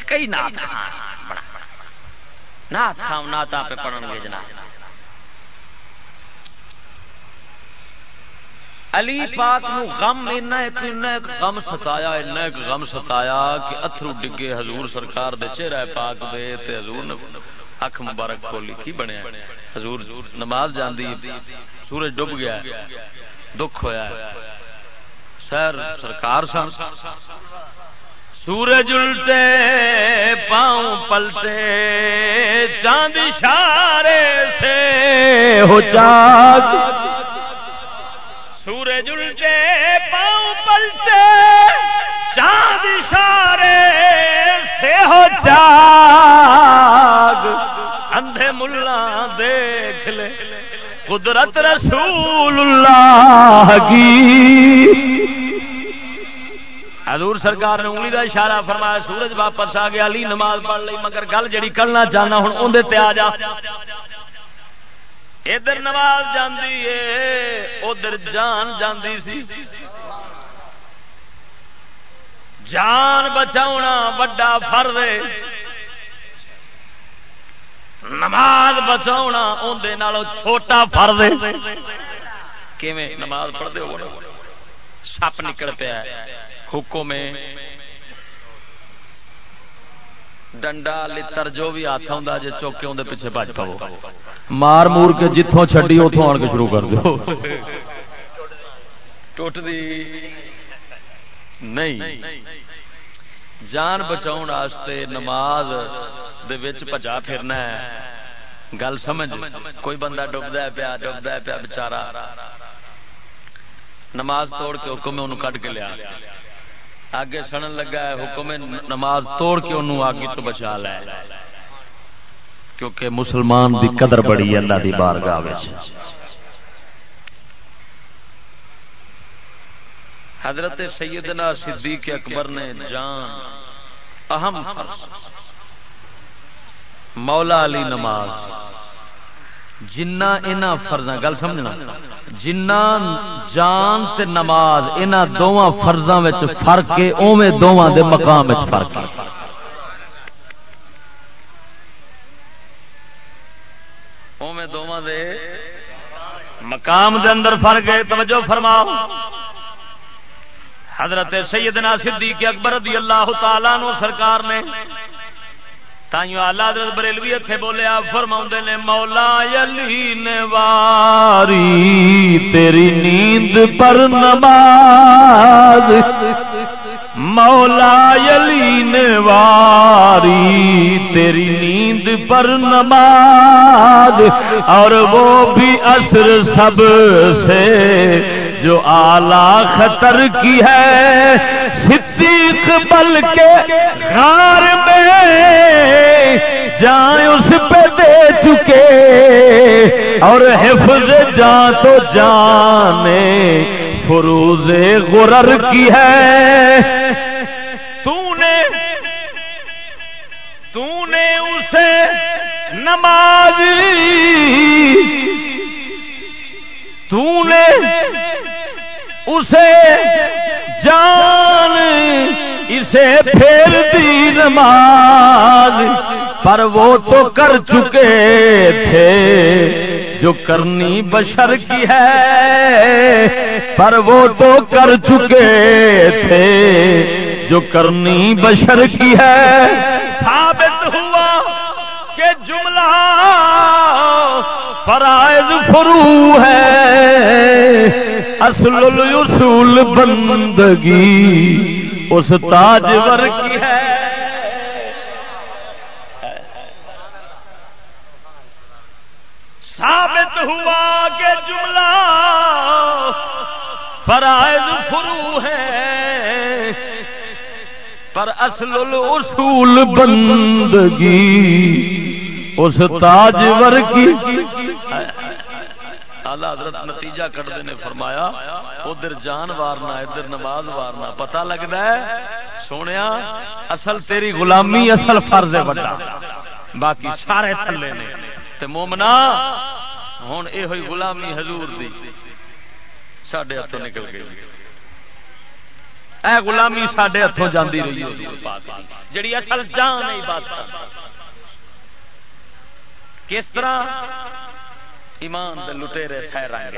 کئی نات خان بڑا نات خان نات پہ پڑھن گے جناب۔ علی پاک نو غم اینا ایک اینا ایک غم ستایا اینا ایک غم ستایا کہ اتھرو ڈگے حضور سرکار دے چہرہ پاک دے تے حضور نے اکھ مبارک کھولی کی بنیا حضور نماز جاندی سورج ڈوب گیا دکھ ہویا سر سرکار سن۔ سورج الٹے، پاؤں پلٹے، چاند اشارے سے ہو چاند سورج الٹے، پاؤں پلٹے، چاند اشارے سے ہو جاگ دیکھ لے۔ قدرت رسول اللہ کی۔ حضور سرکار نے انگلی کا اشارہ فرمایا، سورج واپس آ گیا، علی نماز پڑھ لی مگر گل جڑی کرنا چاہنا ہوں اندر آ جا۔ ادھر نماز جاندی ہے، ادھر جان جاندی سی۔ جان بچاؤنا وڈا فرد نماز بچاؤنا اندر چھوٹا فرد نماز پڑھتے ہو؟ سپ نکل پیا حکم ڈنڈا لتر جو بھی ہاتھ آتا جی چوکے اندر پیچھے بج پاؤ مار مور کے جتوں چڈی اتوں آن کے شروع کر دو ٹوٹ دی نہیں۔ جان بچاؤ نماز پجا پھرنا ہے۔ گل سمجھ؟ کوئی بندہ ڈبدا پیا ڈبدا پیا بچارا۔ نماز توڑ کے حکم انہوں کٹ کے لیا۔ آگے سڑن لگا ہے حکم نماز توڑ کے انہوں آگے تو بچا لیا کیونکہ مسلمان دی قدر بڑی اللہ دی بارگاہ حضرت سیدنا صدیق اکبر نے جان، اہم مولا علی نماز۔ جنا ان فرض گل سمجھنا جنا جان تے نماز ان دونوں فرضاں فرق ہے اوے دونوں دے مقام فرق ہے۔ دونوں دے مقام دے اندر فرق ہے، توجہ فرماؤ۔ حضرت سیدنا صدیق اکبر رضی اللہ تعالیٰ نو سرکار نے تائیوں آلہ حضرت بریلوی اتنے بولیا فرما نے مولا علی نے واری تیری نیند پر نماز۔ مولا علی نے واری تیری نیند پر نماز۔ اور وہ بھی اثر سب سے جو آلہ خطر کی ہے، صدیق بل کے غار میں جائیں اس پہ دے چکے، اور حفظ جان تو جانے فروز غرر کی ہے۔ تو نے تو نے اسے تو نے اسے جان، اسے پھیر دی نماز، پر وہ تو کر چکے تھے جو کرنی بشر کی ہے۔ پر وہ تو کر چکے تھے جو کرنی بشر کی ہے۔ ثابت ہوا کہ جملہ فرائض فرو ہے۔ اصل اصول بندگی اس تاجور کی ہے۔ ثابت ہوا کہ جملہ فرائض فرو ہے۔ پر اصل اصول بندگی اس تاجور کی آلہ حضرت نتیجہ کٹتے نے فرمایا، ادھر جان وارنا، ادھر نماز وارنا پتا لگتا ہے؟ سونے اصل تیری غلامی اصل فرض ہے بڑا۔ باقی سارے تھلے نے۔ تے مومنا ہوں یہ ہوئی غلامی حضور دی۔ سڈے ہاتھوں نکل گئی۔ اے غلامی سڈے ہاتھوں جاندی رہی جڑی اصل جان نہیں بات کس طرح؟ ایمان دے لٹیرے سہ رنگ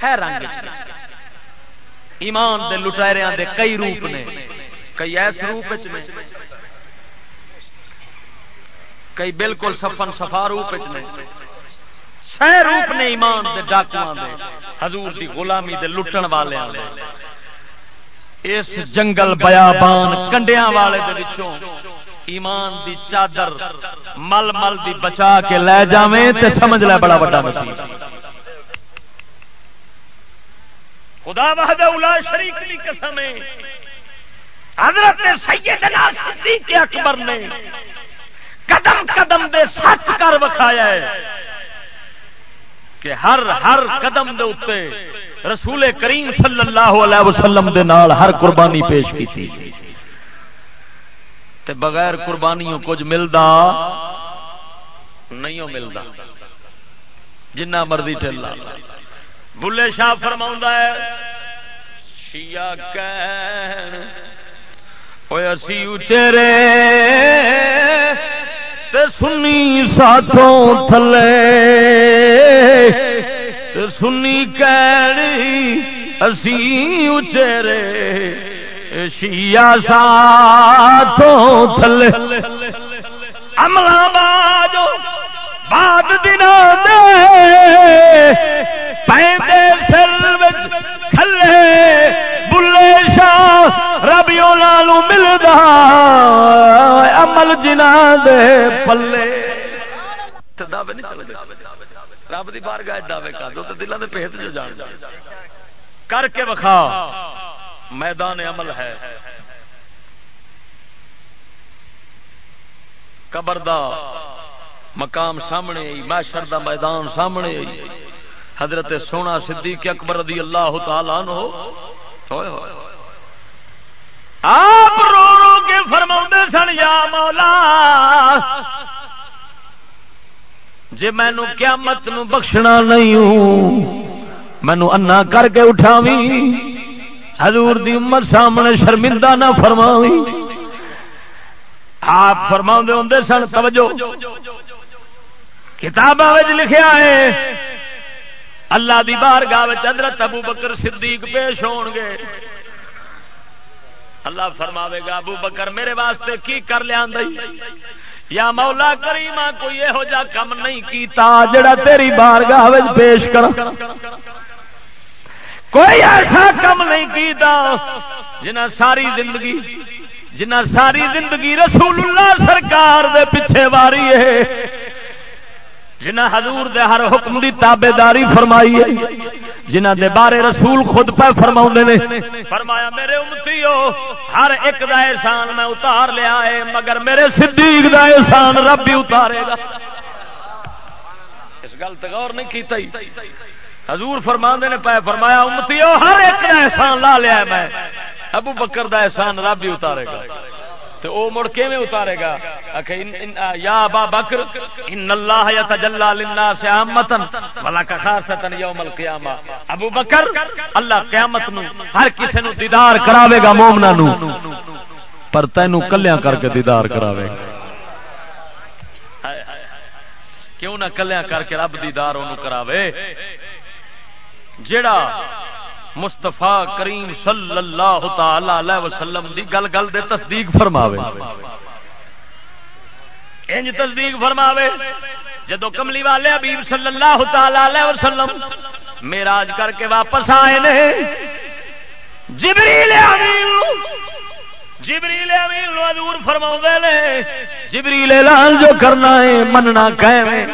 سہ رنگ ایمان دے لٹیریا دے کئی روپ نے۔ کئی ایس روپ کئی بالکل سفن سفا روپ نے۔ سہ روپ نے ایمان دے ڈاکو دے۔ حضور دی غلامی دے لٹن والوں دے۔ اس جنگل بیابان کنڈیاں والے دے وچوں ایمان دی چادر مل مل دی بچا کے لے جاویں تے سمجھ لے بڑا بڑا نصیب۔ خدا وحدہ اولا شریک کی قسم ہے۔ حضرت سیدنا صدیق اکبر نے قدم قدم دے سچ کر وکھایا ہے کہ ہر ہر قدم دے اتے رسول کریم صلی اللہ علیہ وسلم دے نال ہر قربانی پیش کی تھی تے بغیر قربانیوں کچھ ملتا نہیں ملتا جنہ مرضی ٹھلا بلے شاہ فرما ہے شیا اسی اچرے سنی ساتھوں تھلے۔ سنی کہڑی اسی اچرے شیا ساتھوں تھلے۔ عملہ باجو بعد دن دے پیندے سر کھلے۔ بلے شاہ ربیوں لالو ملدا عمل جنا دے پلے۔ دعوے نہیں چلے۔ رب دی بار گاہ دعوے کر دو تو دلوں کے پیت جو جان۔ کر کے وکھا میدان عمل ہے۔ قبر دا مقام سامنے آئی معاشر دا میدان سامنے حضرت سونا صدیق اکبر رضی اللہ تعالیٰ عنہ۔ ہوئے ہوئے آپ رو رو کے فرما سن، یا مولا۔ جی مینو قیامت نو بخشنا نہیں ہوں مینو انا کر کے اٹھاوی حضور دی امت سامنے شرمندہ نہ فرماوی آپ فرما ہوں سن، توجہ۔ کتاباں لکھیا ہے، اللہ دی بار گاہ حضرت ابو بکر صدیق پیش ہون گے۔ اللہ فرماوے گا، ابو بکر، میرے واسطے کی کر لیا یا مولا کریما کوئی یہو جا کم نہیں کیتا، جڑا تیری بار گاہ پیش کر کوئی ایسا کم نہیں کیتا جنہ ساری زندگی، جنہ ساری زندگی رسول اللہ سرکار دے پیچھے واری ہے، جنہ حضور دے ہر حکم دی تابے داری فرمائی ہے، جنہ دے بارے رسول خود پہ فرما نے۔ فرمایا، میرے امتی ہو ہر ایک دا احسان میں اتار لیا ہے، مگر میرے صدیق دا احسان رب بھی اتارے گا۔ اس گل غور نہیں کیتا ہی۔ حضور فرما نے پہ فرمایا امتی ہر ایک دا احسان لا لیا میں۔ ابو بکر دا احسان رب بھی اتارے گا۔ تو وہ مڑ کے اتارے گا؟ یا با بکر، ان اللہ یا تجلا للناس عامتن ولا خاصتن یوم القیامہ۔ ابو بکر، اللہ قیامت نو ہر کسی نو دیدار کراوے گا مومنا نو۔ پر تینو کلیاں کر کے دیدار کراوے۔ گا کیوں نہ کلیاں کر کے رب دیدار انہوں کراوے؟ جیڑا مستفا کریم صلی اللہ تعالی علیہ وسلم دی گل گل دے تصدیق فرماوے۔ انج تصدیق فرماوے جدو کملی والے حبیب صلی اللہ تعالی علیہ وسلم میراج کر کے واپس آئے نے، جبریل امین جبریل امین لو حضور فرماوندے نے، جبریل اعلان جو کرنا ہے، مننا کہے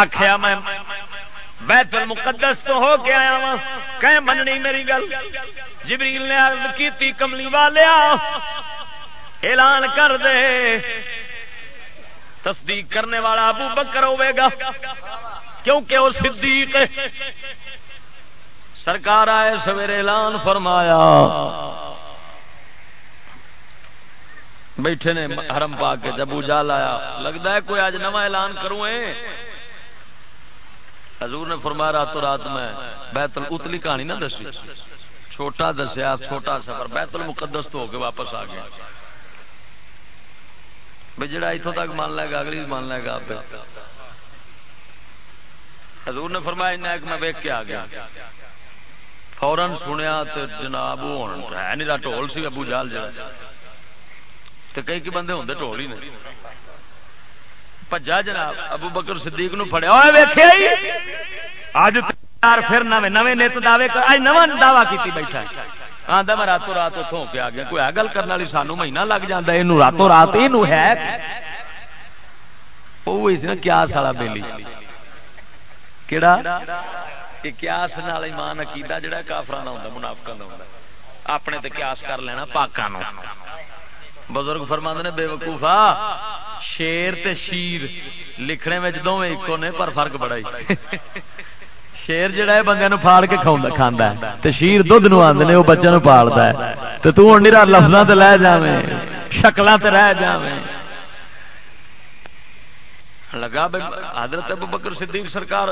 آکھیا میں بیت المقدس تو ہو کے آیا وا کہ مننی میری گل۔ جبریل نے عرض کی کملی والیا، اعلان کر دے۔ تصدیق کرنے والا ابو بکر ہوے گا۔ کیونکہ وہ صدیق سرکار آئے سویرے اعلان فرمایا۔ بیٹھے نے حرم پا کے جب اجال آیا۔ لگتا ہے کوئی آج نواں اعلان کروں حضور نے فرمایا راتوں رات میں بیت اتلی کہانی نہ دسی؟ چھوٹا دسیا، چھوٹا سفر، بیت المقدس تو ہو کے واپس آ گیا بھائی جڑا اتوں تک مان لے گا، اگلی مان لے گا حضور نے فرمایا ایک میں ویک کے آ گیا۔ فورن سنیا تو جناب ہے نہیں ٹول سی، ابو جال جا تو کئی کی بندے ہوں ٹول ہی نہیں۔ پجا جناب ابو بکر صدیق نو فڑیا اج پھر نویں نویں نیت دعوے اج نواں دعوی کی بیٹھا آدھا میں راتوں رات اتوں ہو کے آ گیا کوئی گل کرنے والی سانو مہینہ لگ جا یہ راتوں رات یہ ہے وہ سی نا کیا سالا بیلی کہڑا کیاس ایمان عقیدہ جڑا کافران ہوتا منافقہ ہوتا اپنے تے قیاس کر لینا پاکوں بزرگ فرماند نے بے وقوفا شیر تے شیر، لکھنے میں دونوں ایکو نے، پر فرق بڑا ہی۔ شیر جڑا ہے بندے نو پھاڑ کے کھانا ہے۔ تے شیر دھد نو آدھے نے وہ بچے نو پالتا ہے۔ تے تو ہوں نہیں لفظاں تے لے جاویں، شکلاں تے رہ جاویں۔ لگا حضرت ابو بکر صدیق سرکار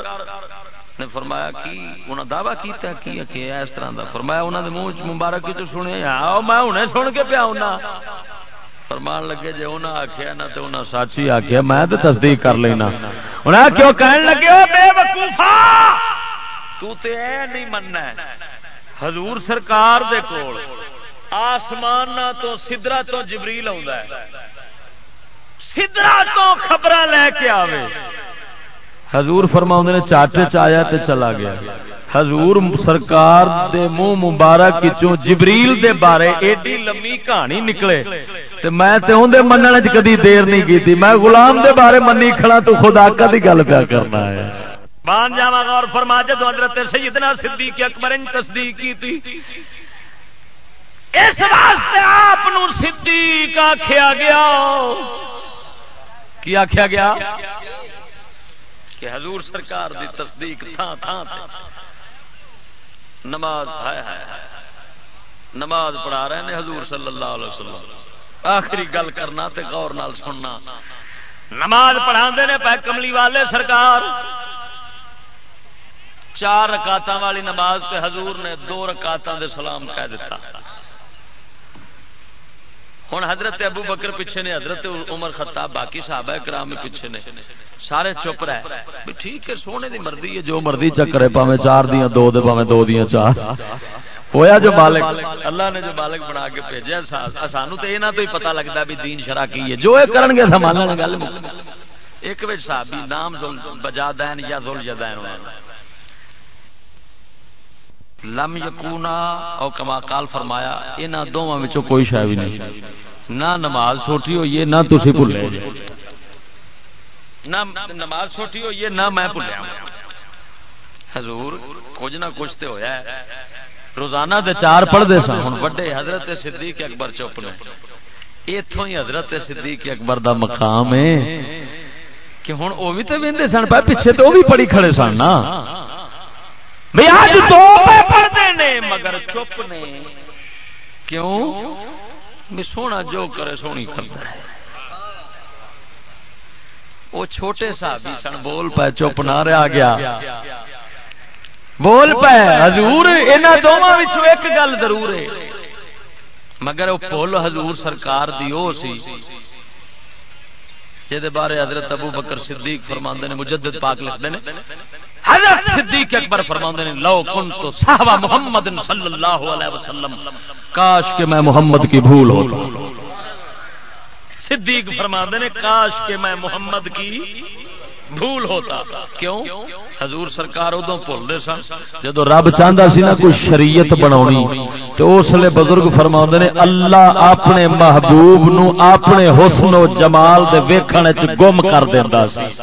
نے فرمایا، کی انہاں دعویٰ کیتا کی کہ اس طرح دا۔ فرمایا، انہاں دے منہ مبارک وچ سنے آ میں ہنے سن کے پیا انہاں فرمان لگے جے انہاں آکھیا نہ تے انہاں سچی آکھیا، میں تے تصدیق کر لینا۔ انہاں کیوں کہن لگے او بے وقوفا تو تے اے نہیں مننا ہے۔ حضور سرکار دے کول آسمان تو سدرا تو جبریل آوندا ہے۔ سدرا تو خبر لے کے آوے۔ حضور فرما نے، چاٹے چایا تے چلا گیا۔ حضور سرکار دے منہ مبارک چوں جبریل دے بارے ایڈی لمبی کہانی نکلے۔ تے میں تے اون دے منن وچ کدی دیر نہیں کیتی۔ میں غلام دے بارے منی کھڑا تو خدا کا دی گل پیا کرنا ہے۔ بان جاواں غور فرما جے حضرت سیدنا صدیق اکبر نے تصدیق کی تھی اس واسطے آپ صدیق آخیا گیا۔ کی آخیا گیا؟ کہ حضور سرکار دی تصدیق تھان تھان نماز ہے نماز پڑھا رہے ہیں حضور صلی اللہ علیہ وسلم. آخری گل کرنا تے غور نال سننا. نماز پڑھا نے پہ کملی والے سرکار. چار رکاتوں والی نماز تے حضور نے دو رکاتوں دے سلام کہہ دیتا. ہوں حضرت ابو بکر پیچھے نے، حضرت عمر خطاب، باقی صحابہ کرام پیچھے نے۔ سارے چپ رہے۔ ٹھیک ہے، سونے دی مرضی ہے، جو مرضی چکر پاوے چار دیا دو دے پاوے دو دیا چار۔ ہویا جو بالک اللہ نے جو بالک بنا کے بھیجا سانو تو یہاں تو ہی پتا لگتا بھی دین شرا کی ہے۔ جو یہ کرن گے، سامان گل ایک بچ صاحب نام بجا دین یا زل جدین لم یکونا، او کما کال فرمایا یہاں دونوں میں کوئی شہ بھی نہیں۔ نہ نماز چھوٹی ہوئی ہے، نہ تھی بھولے۔ نہ نماز چھوٹی ہوئی ہے، نہ میں بھولیا حضور، کچھ نہ کچھ تو ہوا روزانہ دے چار پڑھتے سن۔ ہوں وڈے حضرت صدیق اکبر چپ نے۔ اتوں ہی حضرت صدیق اکبر دا مقام ہے۔ کہ ہوں وہ بھی تو وہدے سن پہ پیچھے تو وہ بھی پڑھی کھڑے سن نا۔ پڑھتے نے مگر چپ نے۔ کیوں؟ سونا جو کرے سونی کرتا ہے۔ وہ چھوٹے صاحب سن بول پہ چپ نہ رہا گیا۔ بول پہ حضور یہاں دونوں ایک گل ضرور ہے۔ مگر وہ پل حضور سرکار دی او سی۔ جہد بارے حضرت ابو بکر صدیق فرما نے، مجدد پاک لکھتے ہیں حضرت صدیق اکبر فرما نے، لو کن تو صحابہ محمد صلی اللہ علیہ وسلم۔ کاش کہ میں محمد کی بھول ہوتا۔ صدیق فرما نے، کاش کہ میں محمد کی بھول ہوتا۔ کیوں؟ حضور سرکار ادو بھولتے سن۔ جدو رب چاہتا سی نا کوئی شریعت بنا تو اس لیے بزرگ فرما نے، اللہ اپنے محبوب نو، اپنے حسن و جمال دے ویکھنے گم کر دینا سی۔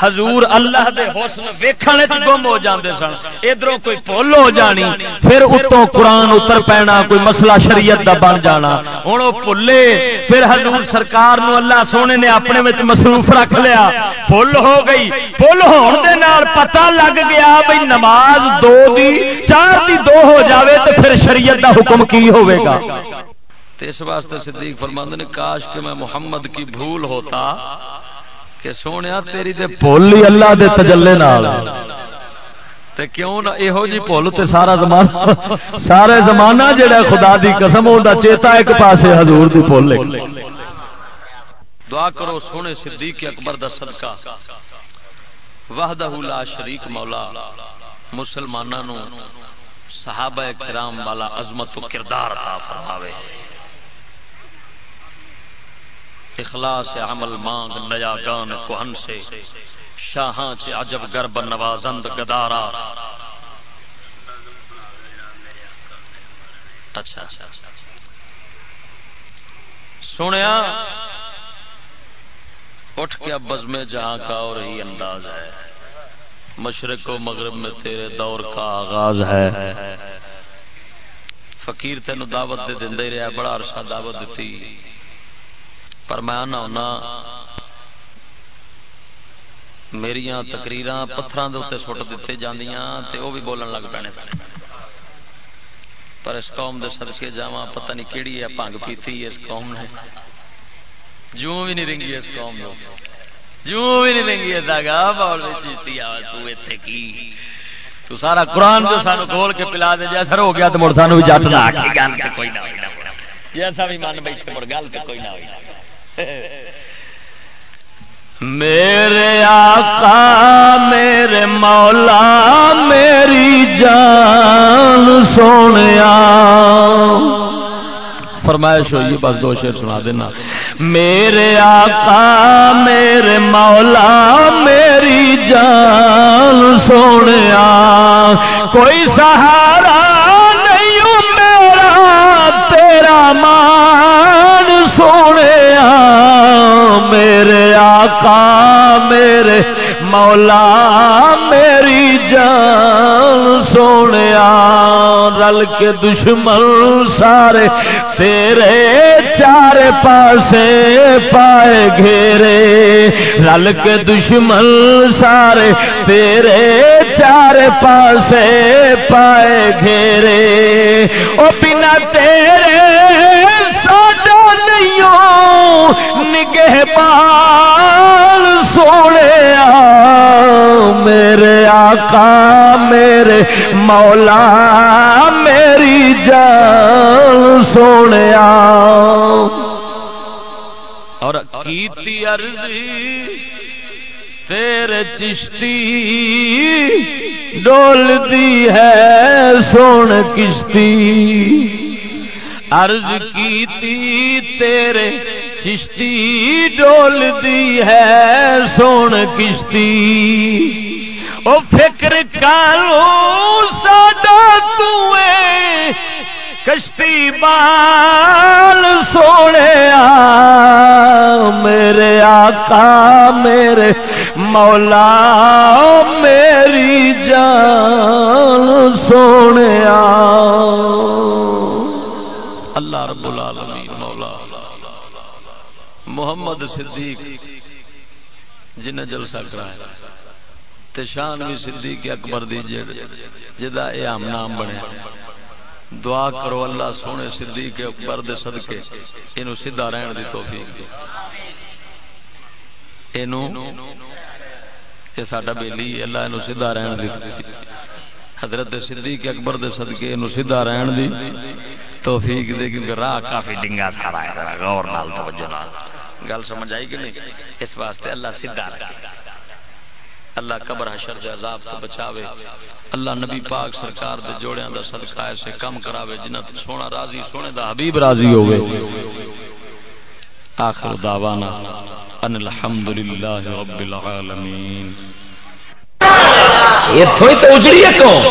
حضور اللہ دے حسن ویکھن گم ہو جاندے سن۔ ادھروں کوئی پل ہو جانی پھر اتوں قرآن اتر پینا کوئی مسئلہ شریعت دا بن جانا۔ ہوں وہ پلے پھر حضور سرکار نو اللہ سونے نے اپنے میں مصروف رکھ لیا۔ پل ہو گئی۔ پل ہون دے نال پتہ لگ گیا بھئی نماز دو دی چار دی دو ہو جاوے تو پھر شریعت دا حکم کی ہوئے گا؟ اس واسطے صدیق فرماند نے کاش کہ میں محمد کی بھول ہوتا۔ کہ سونے تیری تے بھول اللہ دے تجلے نال۔ تے کیوں نہ یہو جی بھول تے سارا زمانہ سارے زمانہ جڑا خدا دی قسم ہوندا چیتا ایک پاسے حضور دی بھول دعا کرو سونے صدیق اکبر دا صدقہ۔ وحدہ لا شریک مولا۔ مسلمانوں صحابہ کرام والا عظمت و کردار عطا فرماوے۔ اخلاص عمل مانگ نیا گان کوہن سے، شاہاں چ عجب گرب نوازند گدارا۔ اچھا, اچھا،, اچھا۔ سنیا، اٹھ کے بز میں جہاں کا اور ہی انداز ہے۔ مشرق و مغرب میں تیرے دور کا آغاز ہے۔ فقیر تین دعوت دے دے رہا، بڑا عرصہ دعوت دیتی۔ پر میں آنا ہونا میری تقریر پتھروں کے اتنے سٹ دیتے جاندیاں تے وہ بھی بولن لگ پینے پر اس قوم دے سدکے جا پتہ نہیں کہڑی ہے، پنگ پیتی اس قوم نے۔ جو بھی نہیں رنگی اس قوم نے جو بھی نہیں رنگی داگا بول چیتی آ تے کی؟ تو سارا قرآن جو سانو کھول کے پلا دے، جیسا ہو گیا تو مڑ سانو بھی جٹ نہ گل کوئی نہ ہوئی جیسا بھی من بیٹھے، مڑ گل کوئی نہ ہوئی۔ میرے آقا، میرے مولا، میری جان سونے فرمائش ہوئی، بس دو شیر سنا دینا۔ میرے آقا، میرے مولا، میری جان سونے کوئی سہارا نہیں میرا، تیرا مان سونے میرے آقا، میرے مولا، میری جان سونے رل کے دشمن سارے تیرے چار پاسے پائے گھیرے۔ رل کے دشمن سارے تیرے چار پاسے پائے گھیرے۔ او بنا تیرے نگہ پال سونے میرے آقا، میرے مولا، میری جان سونے۔ اور کیتی عرضی تیرے چشتی ڈول دی ہے سون کشتی۔ عرض کی تیرے چشتی ڈول دی ہے، سون کشتی۔ او فکر کالو، ساڈا کشتی بال سونے میرے آقا، میرے مولا، میری جان سونے اللہ رب العالمین۔ محمد صدیق جن جلسہ کرایا۔ تے شان بھی صدیق اکبر دی جدا اے عام نام بنے دعا کرو اللہ سونے صدیق اکبر دے صدقے، اینو سیدھا رہن دی توفیق دے۔ اینو، یہ ساڈا بیلی اللہ اینو سیدھا رہن دی۔ حضرت صدیق اکبر دے صدقے اینو سیدھا رہن دی توفیق دے، کیونکہ راہ کافی ڈنگا سارا ہے غور نال توجہ نال۔ گل سمجھ آئی کہ نہیں؟ اس واسطے اللہ سیدھا رکھے۔ اللہ قبر حشر دے عذاب تو بچاوے۔ اللہ نبی پاک سرکار دے جوڑیاں دا صدقہ ایسے کم کراوے جنہ تو سونا راضی، سونے دا حبیب راضی ہوئے آخر دعوانا ان الحمدللہ رب العالمین۔ اتوں ہی تو اجڑی ہے کون؟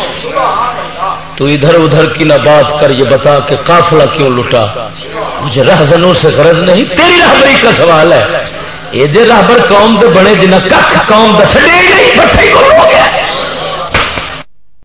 تو ادھر ادھر کی نہ بات کر، یہ بتا کہ قافلہ کیوں لٹا؟ مجھے رہزنوں سے غرض نہیں، تیری رہبری کا سوال ہے۔ یہ جے رہبر قوم دے بڑے جنہ کھ قوم دس گئی بٹھے کو ہو گیا۔